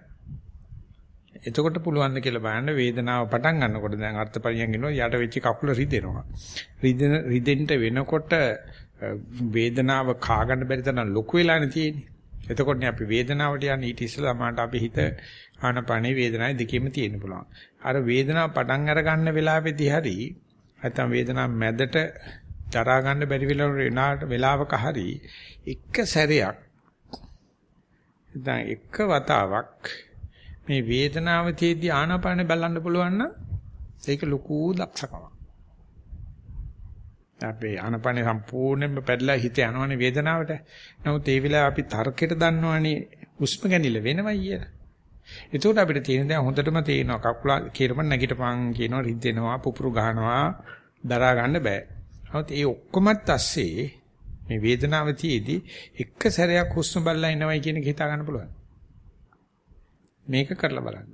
එතකොට පුළුවන් ද කියලා බලන්න වේදනාව පටන් ගන්නකොට දැන් අර්ථපරියන් කියනවා යට වෙච්ච කකුල රිදෙනවා. රිදෙන රිදෙන්න වෙනකොට වේදනාව කා ගන්න බැරි තරම් ලොකු වෙලානේ තියෙන්නේ. එතකොටනේ අපි වේදනාවට යන්නේ ඊට ඉස්සෙල්ලා මාට අපි හිත ආනපනේ වේදනාවේ දෙකෙම තියෙන්න පුළුවන්. අර වේදනාව පටන් අර ගන්න වෙලාවේදී හරි නැත්නම් වේදනාව මැදට දරා ගන්න බැරි වෙලාවට වෙලාවක හරි එක සැරයක් දැන් එක වතාවක් මේ වේදනාව තියදී ආනාපානෙ බලන්න පුළුවන් නම් ඒක ලොකු දක්ෂකමක්. අපේ ආනපනේ සම්පූර්ණයෙන්ම පැදලා හිත යනවනේ වේදනාවට. නමුත් ඒ වෙලාව අපි තර්කයට දන්නවනේ හුස්ම ගැනීම වෙනවයි කියලා. ඒකට අපිට තියෙන දේ හොඳටම තේරෙනවා. කකුල කීරම නැගිටපන් කියනවා රිද්දෙනවා පුපුරු ගහනවා දරා ගන්න බෑ. නමුත් ඒ ඔක්කොමත් ඇස්සේ මේ වේදනාව තියේදී එක සැරයක් හුස්ම බලලා ඉනවයි කියන එක හිතා ගන්න පුළුවන්. මේක කරලා බලන්න.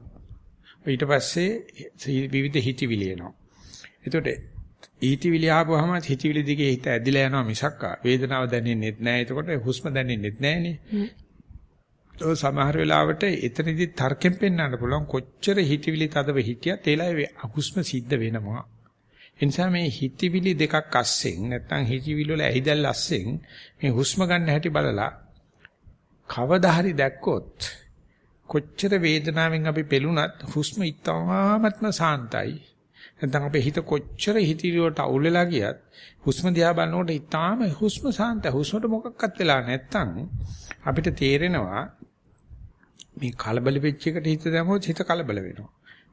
ඊට පස්සේ විවිධ හිතවිලි එනවා. එතකොට හිතවිලි ආපුවාම හිතවිලි දිගේ හිත ඇදිලා යනවා මිසක් වේදනාව දැනෙන්නේ නැහැ. එතකොට හුස්ම දැනෙන්නේ නැහනේ. ඔය සමහර වෙලාවට එතනදී තර්කෙන් පෙන්වන්න පුළුවන් කොච්චර හිතවිලි තදව හිටියත් ඒලා හුස්ම සිද්ධ වෙනවා. ඒ නිසා මේ හිතවිලි දෙකක් අස්සෙන් නැත්නම් හිතවිලි වල ඇහිදල් අස්සෙන් මේ හුස්ම ගන්න හැටි බලලා කවදා හරි දැක්කොත් කොච්චර වේදනාවෙන් අපි පෙළුණත් හුස්ම ඉතාමත්ම සාන්තයි. නැත්නම් අපේ හිත කොච්චර හිතවිලි වලට අවුල් වෙලා ගියත් හුස්ම දිහා බලනකොට ඉතාම හුස්ම සාන්තයි. හුස්මට මොකක්වත් වෙලා නැත්නම් අපිට තේරෙනවා මේ කලබල වෙච්ච එකට හිත දැම්මොත් හිත කලබල වෙනවා.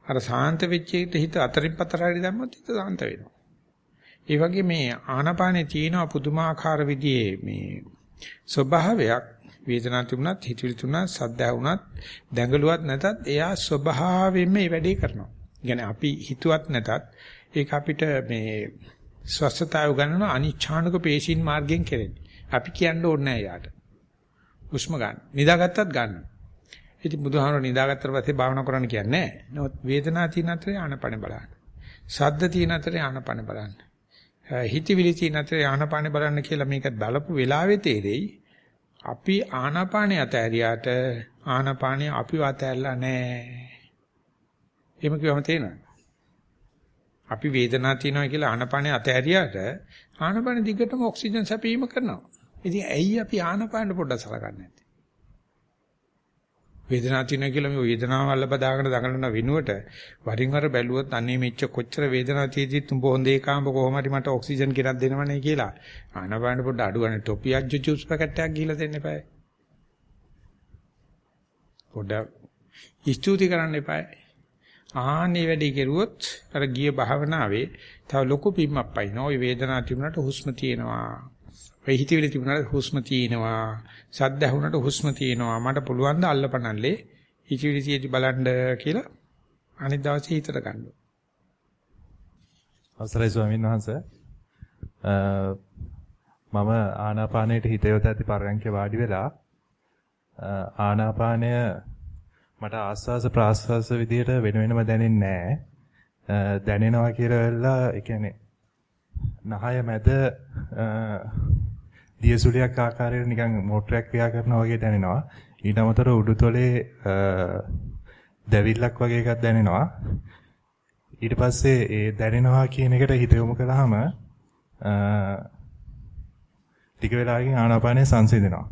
අර සාන්ත වෙච්ච එකට හිත අතරින් පතර හරි දැම්මොත් හිත සාන්ත වෙනවා. ඒ වගේ මේ ආනාපානේ තියෙන පුදුමාකාර විදිහේ මේ ස්වභාවයක් වේදනාවක් තිබුණත් හිතවිලි තිබුණත් සද්දා වුණත් දැඟලුවත් නැතත් එයා ස්වභාවයෙන්ම මේ වැඩේ කරනවා. يعني අපි හිතුවත් නැතත් ඒක අපිට මේ ස්වස්ථතාව ගන්නන අනිච්ඡානක පේශීන් මාර්ගයෙන් කෙරෙන්නේ. අපි කියන්න ඕනේ නැහැ යාට. හුස්ම ගන්න. නිදාගත්තත් ගන්න. ඉතින් බුදුහාමර නිදාගත්තට පස්සේ භාවනා කරන්න කියන්නේ නැහැ. නමුත් වේදනාව තියෙන අතරේ ආනපන බලන්න. සද්ද තියෙන අතරේ ආනපන බලන්න. හිතවිලි තියෙන අතරේ ආනපන බලන්න කියලා මේක බලපු වෙලාවේ තේරෙයි. අපි ආනාපානිය අතහැරියාට ආනාපානිය අපිව අතහැරලා නැහැ. එහෙම කියවම තේනවා. අපි වේදනාවක් තියෙනවා කියලා ආනාපානිය අතහැරියාට ආනාපාන දිගටම ඔක්සිජන් සැපීම කරනවා. ඉතින් ඇයි අපි ආනාපාන පොඩ්ඩක් සලකන්නේ? වේදනාවක් තියෙනවා කියලා මේ වේදනාව අල්ල බදාගෙන දඟලන වෙනුවට වරින් වර බැලුවොත් අනේ මෙච්ච කොච්චර වේදනාවක් තියෙද්දි තුඹ හොඳේ කාඹ කොහොම හරි මට ඔක්සිජන් කිරක් දෙනවනේ කියලා ආනාපාන පොඩ්ඩ අඩු ගන්න ටොපියක් ජුස් පැකට් එකක් ගිහලා දෙන්න එපා. පොඩ්ඩක් ස්තුති කරන්න එපා. ආන්නේ වැඩේ කෙරුවොත් අර ගිය භාවනාවේ තව ලොකු පිම්මක් පයින්න. ওই වේදනාව තිබුණාට හුස්ම තියෙනවා. ඔය හිතවිලි තිබුණාට හුස්ම තියෙනවා. සද්ද ඇහුණාට හුස්ම තියෙනවා. මට පුළුවන් ද අල්ලපනල්ලේ හිතවිලි තියෙදි බලන්න කියලා අනිත් දවසේ හිතට ගන්න. අවසරයි ස්වාමීන් වහන්සේ. මම ආනාපානයට හිත යොදද්දී පරයන්ක වාඩි වෙලා ආනාපානය මට ආස්වාස ප්‍රාස්වාස විදියට වෙන වෙනම දැනෙන්නේ නැහැ. දැනෙනවා කියලා වෙලා ඒ කියන්නේ නහය මැද දියසුලියක් ආකාරයට නිකන් මෝටරයක් ක්‍රියා කරනවා වගේ දැනෙනවා. ඊට අමතරව උඩුතොලේ දැවිල්ලක් වගේ එකක් දැනෙනවා. ඊට පස්සේ ඒ දැනෙනවා කියන එකට හිත යොමු කළාම ටික වෙලාවකින් ආනාපානය සංසිඳෙනවා.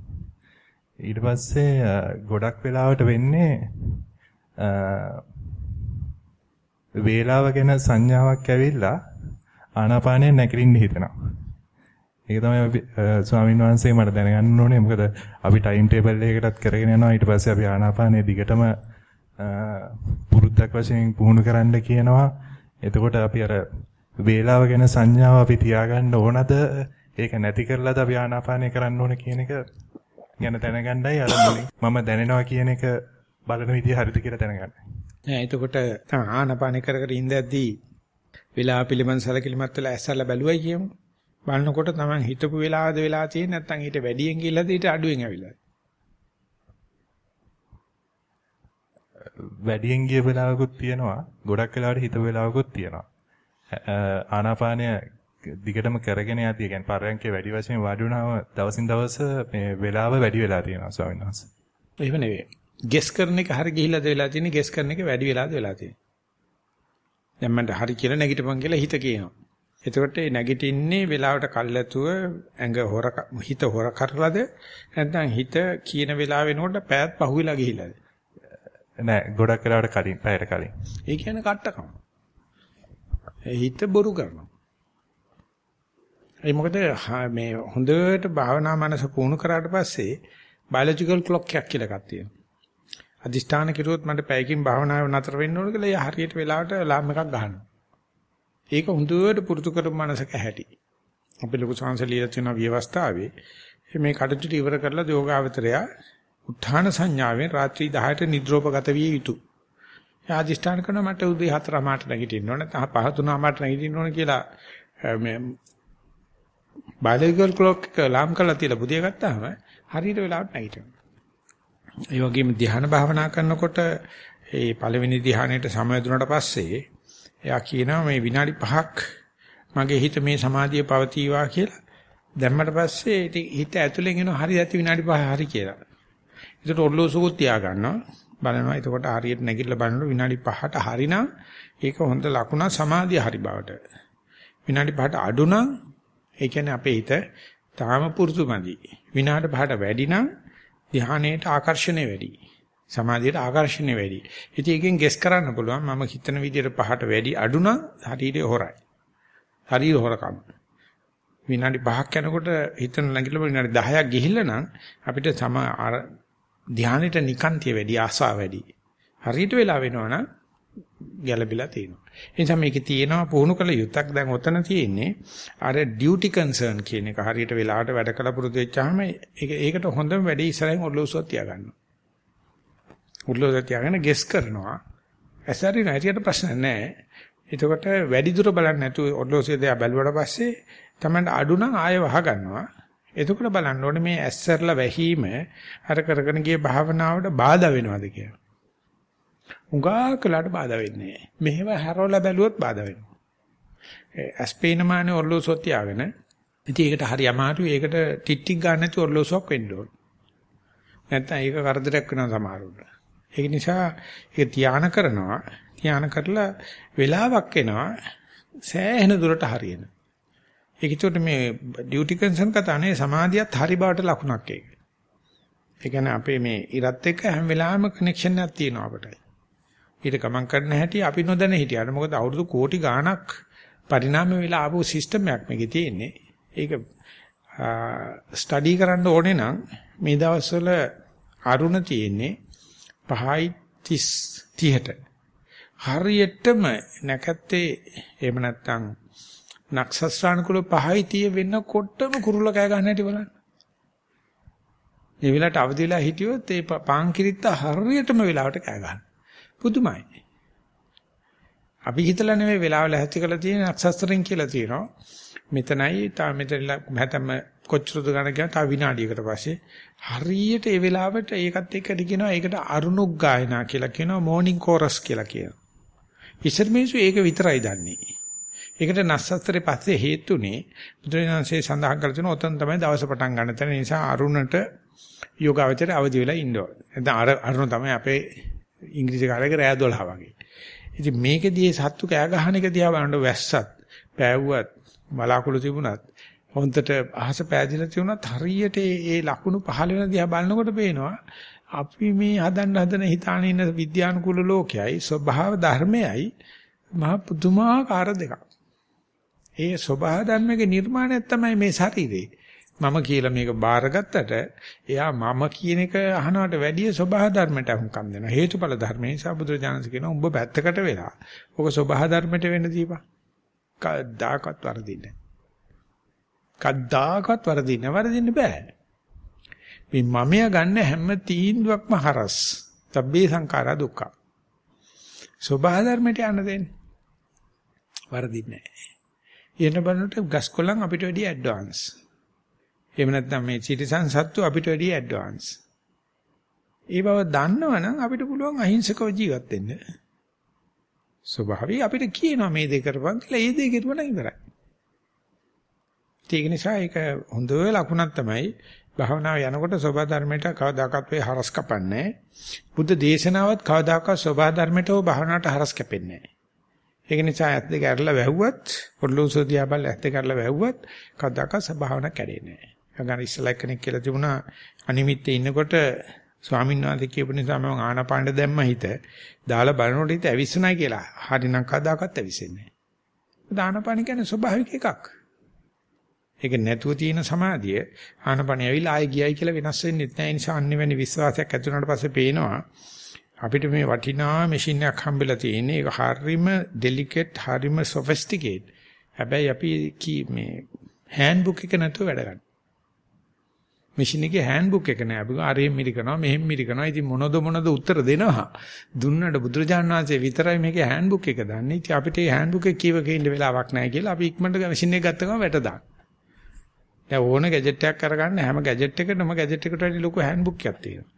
ඊට පස්සේ ගොඩක් වෙලාවට වෙන්නේ වේලාව ගැන සංඥාවක් ඇවිල්ලා ආනාපානය නැගිටින්න හිතෙනවා. ඒක තමයි අපි ස්වාමීන් වහන්සේ මට දැනගන්න ඕනේ. මොකද අපි ටයිම් ටේබල් එකකටත් කරගෙන යනවා. ඊට පස්සේ අපි ආනාපානය දිගටම පුරුද්දක් වශයෙන් පුහුණු කරන්න කියනවා. එතකොට අපි අර වේලාව ගැන සංඥාව අපි තියාගන්න ඕනද? ඒක නැති කරලාද අපි ආනාපානය කරන්න ඕන කියන එක ගැන දැනගන්නයි අර මම දැනෙනවා කියන එක බලන විදිය හරිද කියලා දැනගන්න. නෑ එතකොට ආනාපානය කර කර ඉඳද්දී වෙලාව පිළිබඳ සැලකිලිමත් වෙලා ඇස්සල්ලා බැලුවයි කියමු. බලනකොට Taman හිතපු වෙලාවද වෙලා තියෙන්නේ නැත්නම් ඊට වැඩියෙන් ගිහලාද ඊට අඩුවෙන් ඇවිල්ලා වැඩියෙන් ගිය වෙලාවකුත් තියෙනවා ගොඩක් වෙලාවට හිත වෙලාවකුත් තියෙනවා ආනාපානය දිගටම කරගෙන යද්දී ඒ කියන්නේ පරයන්කේ වැඩි වශයෙන් වාඩි වුණාම දවසින් දවස මේ වෙලාව වැඩි වෙලා තියෙනවා ස්වාමීන් වහන්සේ. එහෙම නෙවෙයි. ගෙස් කරන එක හරි ගිහිලාද වෙලා තියෙන්නේ ගෙස් කරන එක වැඩි වෙලාද වෙලා තියෙන්නේ. දැන් මන්ට හරි කියලා නැගිටපන් කියලා හිත කියනවා. එතකොට ඒ නැගිටින්නේ වෙලාවට කල්ැතුව ඇඟ හොර හිත හොර කරලාද නැත්නම් හිත කියන වෙලාව වෙනකොට පෑත් පහුවිලා ගිහිලාද? නෑ ගොඩක් වෙලාවට කලින් පැයට කලින්. ඒ කියන්නේ කට්ටකම. හිත බොරු කරනවා. ඒ මොකද මේ හොඳට භාවනා මනස පුහුණු කරාට පස්සේ බයොලොජිකල් ක්ලොක් එකක් කියලා එකක් තියෙනවා. අදිෂ්ඨාන කිරුවොත් මට පැයකින් භාවනාව නතර වෙන්න ඕන කියලා එයා හරියට වෙලාවට ලාම් එකක් ගහනවා. ඒක හොඳට පුරුදු කරපු මනසක හැටි. අපි ලොකු සංසලියලා තියෙන ව්‍යවස්ථාවේ මේ කටයුතු ඉවර කරලා යෝගාවතරයා උත්හාන සංඥාවෙන් රාත්‍රී 10ට නිද්‍රෝපගත විය යුතුය. එයා අධිෂ්ඨාන කරන මට උදේ 4 මාට නැගිටින්න ඕන නැත්නම් පහ තුන මාට නැගිටින්න ඕන කියලා මේ බයොලොජිකල් ක්ලොක් එක ලාම් කරලා තියලා බුදිය ගත්තාම හරියට වෙලාවට නැගිටිනවා. ඒ වගේම ධ්‍යාන භාවනා කරනකොට ඒ පළවෙනි ධ්‍යානයට සමවැදුනට පස්සේ එයා කියනවා මේ විනාඩි 5ක් මගේ හිත මේ සමාධිය පවතිවා කියලා. දැම්මට පස්සේ හිත ඇතුලෙන් එන හරි ඇති විනාඩි 5 හරි කියලා. ඒකට ඔර්ලෝසුකුත් තියා ගන්නවා. බලනවා එතකොට හරියට නැගිටලා බලනකොට විනාඩි 5ට හරිනම් ඒක හොඳ ලකුණ සමාධිය හරි බවට. විනාඩි 5ට අඩු නම් ඒ කියන්නේ අපේ හිත තාම පුරුදුමදි. විනාඩි 5ට වැඩි නම් ධ්‍යානයට ආකර්ෂණය වැඩි. සමාධියට ආකර්ෂණය වැඩි. ඉතින් එකෙන් ගෙස් කරන්න පුළුවන් මම හිතන විදිහට පහට වැඩි අඩු නම් ශරීරය හොරයි. ශරීර හොරකම. විනාඩි 5ක් යනකොට හිතන ළඟිලා විනාඩි 10ක් ගිහිල්ලා නම් අපිට සම ධානයට නිකාන්තිය වැඩි ආසාව වැඩි. හරියට වෙලා වෙනවනම් ගැළපිලා තියෙනවා. ඒ නිසා මේකේ තියෙනවා පුහුණු කළ යුත්තක් දැන් ඔතන තියෙන්නේ අර ඩියුටි කන්සර්න් කියන එක හරියට වෙලාවට වැඩ කළ පුරුදු වෙච්චාම ඒක ඒකට හොඳම වැඩේ ඉස්සරහින් ඔරලෝසුවක් තියාගන්නවා. ඔරලෝසුව තියාගෙන ගෙස් කරනවා. ඇසරි නැතිවට ප්‍රශ්න නැහැ. එතකොට වැඩි දුර බලන්නේ නැතුව ඔරලෝසුව දෙය බැලුවට පස්සේ තමයි අඩු නම් ආයෙ වහ ගන්නවා. එතකොට බලන්න ඕනේ මේ ඇස්සරලා වැහිම අර කරගෙන ගිය භාවනාවට බාධා වෙනවද කියලා. උඟා කළාට බාධා වෙන්නේ නැහැ. මෙහෙම හැරවලා බැලුවොත් බාධා වෙනවා. ඇස්පේනමානේ ඔර්ලෝසොත් තියාගෙන ඉතින් ඒකට හරි අමාරුයි. ඒකට ටිට්ටික් ගන්න නැති ඔර්ලෝසොක් වෙන්න ඕන. නැත්නම් ඒක කරදරයක් වෙනවා සමහරවිට. ඒක නිසා ඒක ධානය කරනවා. ධානය කරලා වෙලාවක් එනවා සෑහෙන දුරට හරියන. ඒක ඒකට මේ ඩියුටි කන්සර්න් කතානේ සමාධියත් හරි බවට ලකුණක් ඒක. ඒ කියන්නේ අපේ මේ ඉරත් එක්ක හැම වෙලාවෙම කනෙක්ෂන් එකක් තියෙනවා අපිට. ඊට ගමන් කරන හැටි අපි නොදැන හිටියාට මොකද අවුරුදු කෝටි ගාණක් පරිණාම වෙලා ආපු සිස්ටම් එකක් මේකේ තියෙන්නේ. ඒක ස්ටඩි කරන්න ඕනේ නම් මේ දවස්වල අරුණ තියෙන්නේ 5යි 30ට. හරියටම නැකත්තේ එහෙම නැත්නම් නක්ෂත්‍රානුකූල 5යි 30 වෙන්නකොටම කුරුල්ල කෑ ගන්න හැටි බලන්න. මේ වෙලාවට අවදි වෙලා හිටියොත් ඒ පාන් කිරිත්ත හරියටම වෙලාවට කෑ ගන්න. පුදුමයි. අපි හිතලා නෙමෙයි වෙලාව ලැහැත්ති කරලා තියෙන නක්ෂත්‍රෙන් කියලා තියෙනවා. මෙතනයි තා මෙතන හැතම කොච්චරද ගන්න කියන තා විනාඩියකට පස්සේ හරියට ඒ වෙලාවට ඒකත් එක්ක කියනවා ඒකට අරුණුක් ගායනා කියලා කියනවා මෝර්නිං කෝරස් කියලා කියනවා. ඉස්සර මිනිස්සු ඒක විතරයි දන්නේ. ඒකට නස්සස්තරේ පස්සේ හේතුනේ බුදුරජාණන්සේ සඳහන් කරලා තියෙන ඔතන තමයි දවස පටන් ගන්න තැන නිසා අරුණට යෝගාවචරය අවදි වෙලා ඉන්න ඕන. නැත්නම් අරුණ තමයි අපේ ඉංග්‍රීසි කාලේක රෑ 12 වගේ. ඉතින් මේකදී සත්තු කෑ ගහන එක දිහා බලනකොට වැස්සත්, පෑවුවත්, බලාකුළු තිබුණත්, හොන්දට අහස පෑදිලා තිබුණත් හරියට ඒ ලකුණු පහළ වෙන දිහා බලනකොට පේනවා අපි මේ හදන්න හදන හිතාන ඉන්න විද්‍යානුකූල ලෝකයයි ස්වභාව ධර්මයයි මහ පුදුමාකාර දෙකක්. ඒ ස්වභාව ධර්මයේ නිර්මාණයක් තමයි මේ ශරීරේ. මම කියලා මේක බාරගත්තට එයා මම කියන එක අහනවට වැඩිය ස්වභාව ධර්මයට අහුම්කම් දෙනවා. හේතුඵල ධර්මයේ නිසා බුදුරජාණන් කියනවා උඹ පැත්තකට වෙලා. ඔක ස්වභාව ධර්මයට වෙන්න දීපන්. කද්දාකත් වරදින්නේ. කද්දාකත් වරදින්න වරදින්න බෑ. මේ මමයා ගන්න හැම තීන්දුවක්ම හරස්. සබ්බේ සංඛාරා දුක්ඛ. ස්වභාව ධර්මයට යන්න දෙන්නේ. වරදින්නේ නැහැ. එන බලනට ගස්කොලන් අපිට වැඩිය ඇඩ්වාන්ස්. එහෙම නැත්නම් මේ සිටිසන් සත්තු අපිට වැඩිය ඇඩ්වාන්ස්. ඒ බව දන්නවනම් අපිට පුළුවන් අහිංසකව ජීවත් වෙන්න. ස්වභාවය අපිට කියනවා මේ දෙක කරපන් කියලා ඒ දෙක කරුවා නම් ඉවරයි. ඒක නිසා ඒක හොඳ ලකුණක් තමයි භාවනාව යනකොට සෝභා ධර්මයට කවදාකවත් වේ හරස් කපන්නේ බුද්ධ දේශනාවත් කවදාකවත් සෝභා ධර්මයට හෝ භාවනාවට හරස් කැපෙන්නේ නැහැ. ඒක නිසා ඇත්ත දෙක අරලා වැහුවත් පොළොසෝ දිහා බලලා ඇත්ත දෙක අරලා වැහුවත් කවදාකවත් භාවනාව කැඩෙන්නේ නැහැ. ගන්න ඉස්සලා කෙනෙක් කියලා තිබුණා අනිමිත්තේ ඉන්නකොට ස්වාමීන් වහන්සේ කියපු නිසා මම ආනාපානෙ දැම්ම හිත දාලා බලනකොට හිත ඇවිස්සනයි කියලා. හරිනම් කදාකත් ඇවිස්සෙන්නේ නැහැ. ආනාපාන කියන්නේ ස්වභාවික එකක්. ඒක නැතුව තියෙන සමාධිය ආනාපානෙ ඇවිල්ලා ආයෙ ගියයි කියලා වෙනස් වෙන්නේ නැහැ. ඒ නිසා අනිවෙනි විශ්වාසයක් ඇති වුණාට පස්සේ පේනවා අපිට මේ වටිනා මැෂින් එකක් හම්බෙලා තියෙන්නේ. ඒක හරීම ඩෙලිකේට්, හරීම සොෆිස්ටිකේට්. හැබැයි අපි කී මේ හෑන්ඩ් බුක් එක නැතුව වැඩ ගන්න. මැෂින් එකේ හෑන්ඩ් බුක් එක නෑ. අපි අරෙන් මිරිකනවා මෙහෙන් මිරිකනවා. ඉතින් මොනද මොනද උත්තර දෙනවා. දුන්නට බුදුරජාණන් වහන්සේ විතරයි මේකේ හෑන්ඩ් බුක් එක දන්නේ. ඉතින් අපිට මේ හෑන්ඩ් බුක් එක කියවක ඉන්න වෙලාවක් නැහැ කියලා අපි ඉක්මනට මැෂින් එක ගත්ත ගමන් වැට දාන්න. දැන් ඕන ගැජට් එකක් අරගන්න හැම ගැජට් එකකටම ගැජට් එකට වඩා ලොකු හෑන්ඩ් බුක් එකක් තියෙනවා.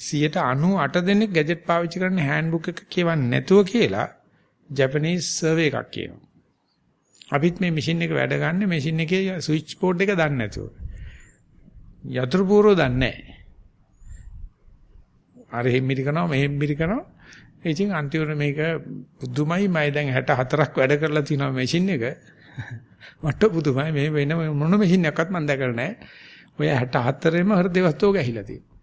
98 දෙනෙක් ගැජට් පාවිච්චි කරන්නේ හෑන්ඩ් බුක් එක කියවන්නේ නැතුව කියලා ජපනීස් සර්වේ එකක් කියනවා. අපිත් මේ මැෂින් එක වැඩ ගන්න මැෂින් එකේ ස්විච් බෝඩ් එක දන්නේ නැතුව. යතුරු පූර්ව දන්නේ නැහැ. අර හිම්මිරි කරනවා මෙහෙම් මිරි කරනවා. ඉතින් අන්තිමට මේක පුදුමයි මම දැන් 64ක් වැඩ කරලා තිනවා මැෂින් එක. මට පුදුමයි මේ වෙන මොන මැෂින් එකක්වත් මම දැකලා නැහැ. ඔය 64ෙම හෘද වස්තුව ගැහිලා තියෙනවා.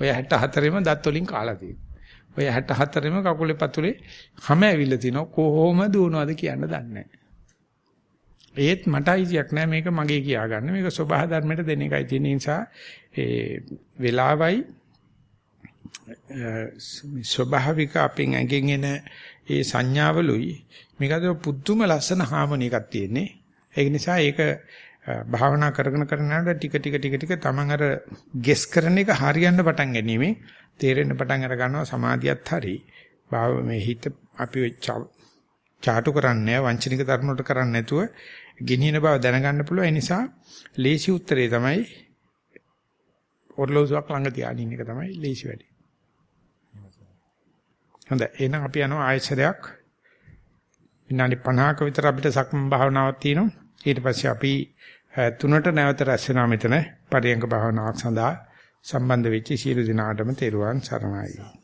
ඔය 64ෙම දත් වලින් කාලා තියෙනවා. ඔය 64ෙම කකුලේ පතුලේ හැම ඇවිල්ලා තිනවා කොහොම දුවනවද කියන්න දන්නේ නැහැ. ඒත් මට අයිතියක් නැහැ මේක මගේ කියාගන්න. මේක සබහා ධර්මයට දෙන එකයි තියෙන නිසා ඒ වෙලාවයි ස්වභාවික අපෙන් ඇඟෙන් එන ඒ සංඥාවලුයි මේකද පුදුම ලස්සන හාමනි එකක් තියෙන්නේ. ඒක නිසා ඒක භාවනා කරගෙන කරගෙන යනකොට ටික ටික ටික ටික තමන් අර ගෙස් කරන එක හරියන්න පටන් ගැනීමෙන් තේරෙන්න පටන් අර ගන්නවා සමාධියත් හරි. භාව මේ හිත අපි චාටු කරන්නේ වංචනික ධර්ම වලට කරන්නේ නැතුව ගෙනියන බව දැනගන්න පුළුවන්. ඒ නිසා ලේසි උත්තරේ තමයි ඔර්ලෝසුවක් ළඟ තියාගෙන ඉන්න එක තමයි ලේසි වැඩේ. හොඳයි. එහෙනම් අපි යනවා ආයතනයක් විනාඩි 50ක විතර අපිට සක්මන් භාවනාවක් තියෙනවා. ඊට පස්සේ අපි තුනට නැවත රැස් වෙනා මෙතන පරියංග භාවනාවක් සඳහා සම්බන්ධ වෙච්ච සියලු දෙනාටම තෙරුවන් සරණයි.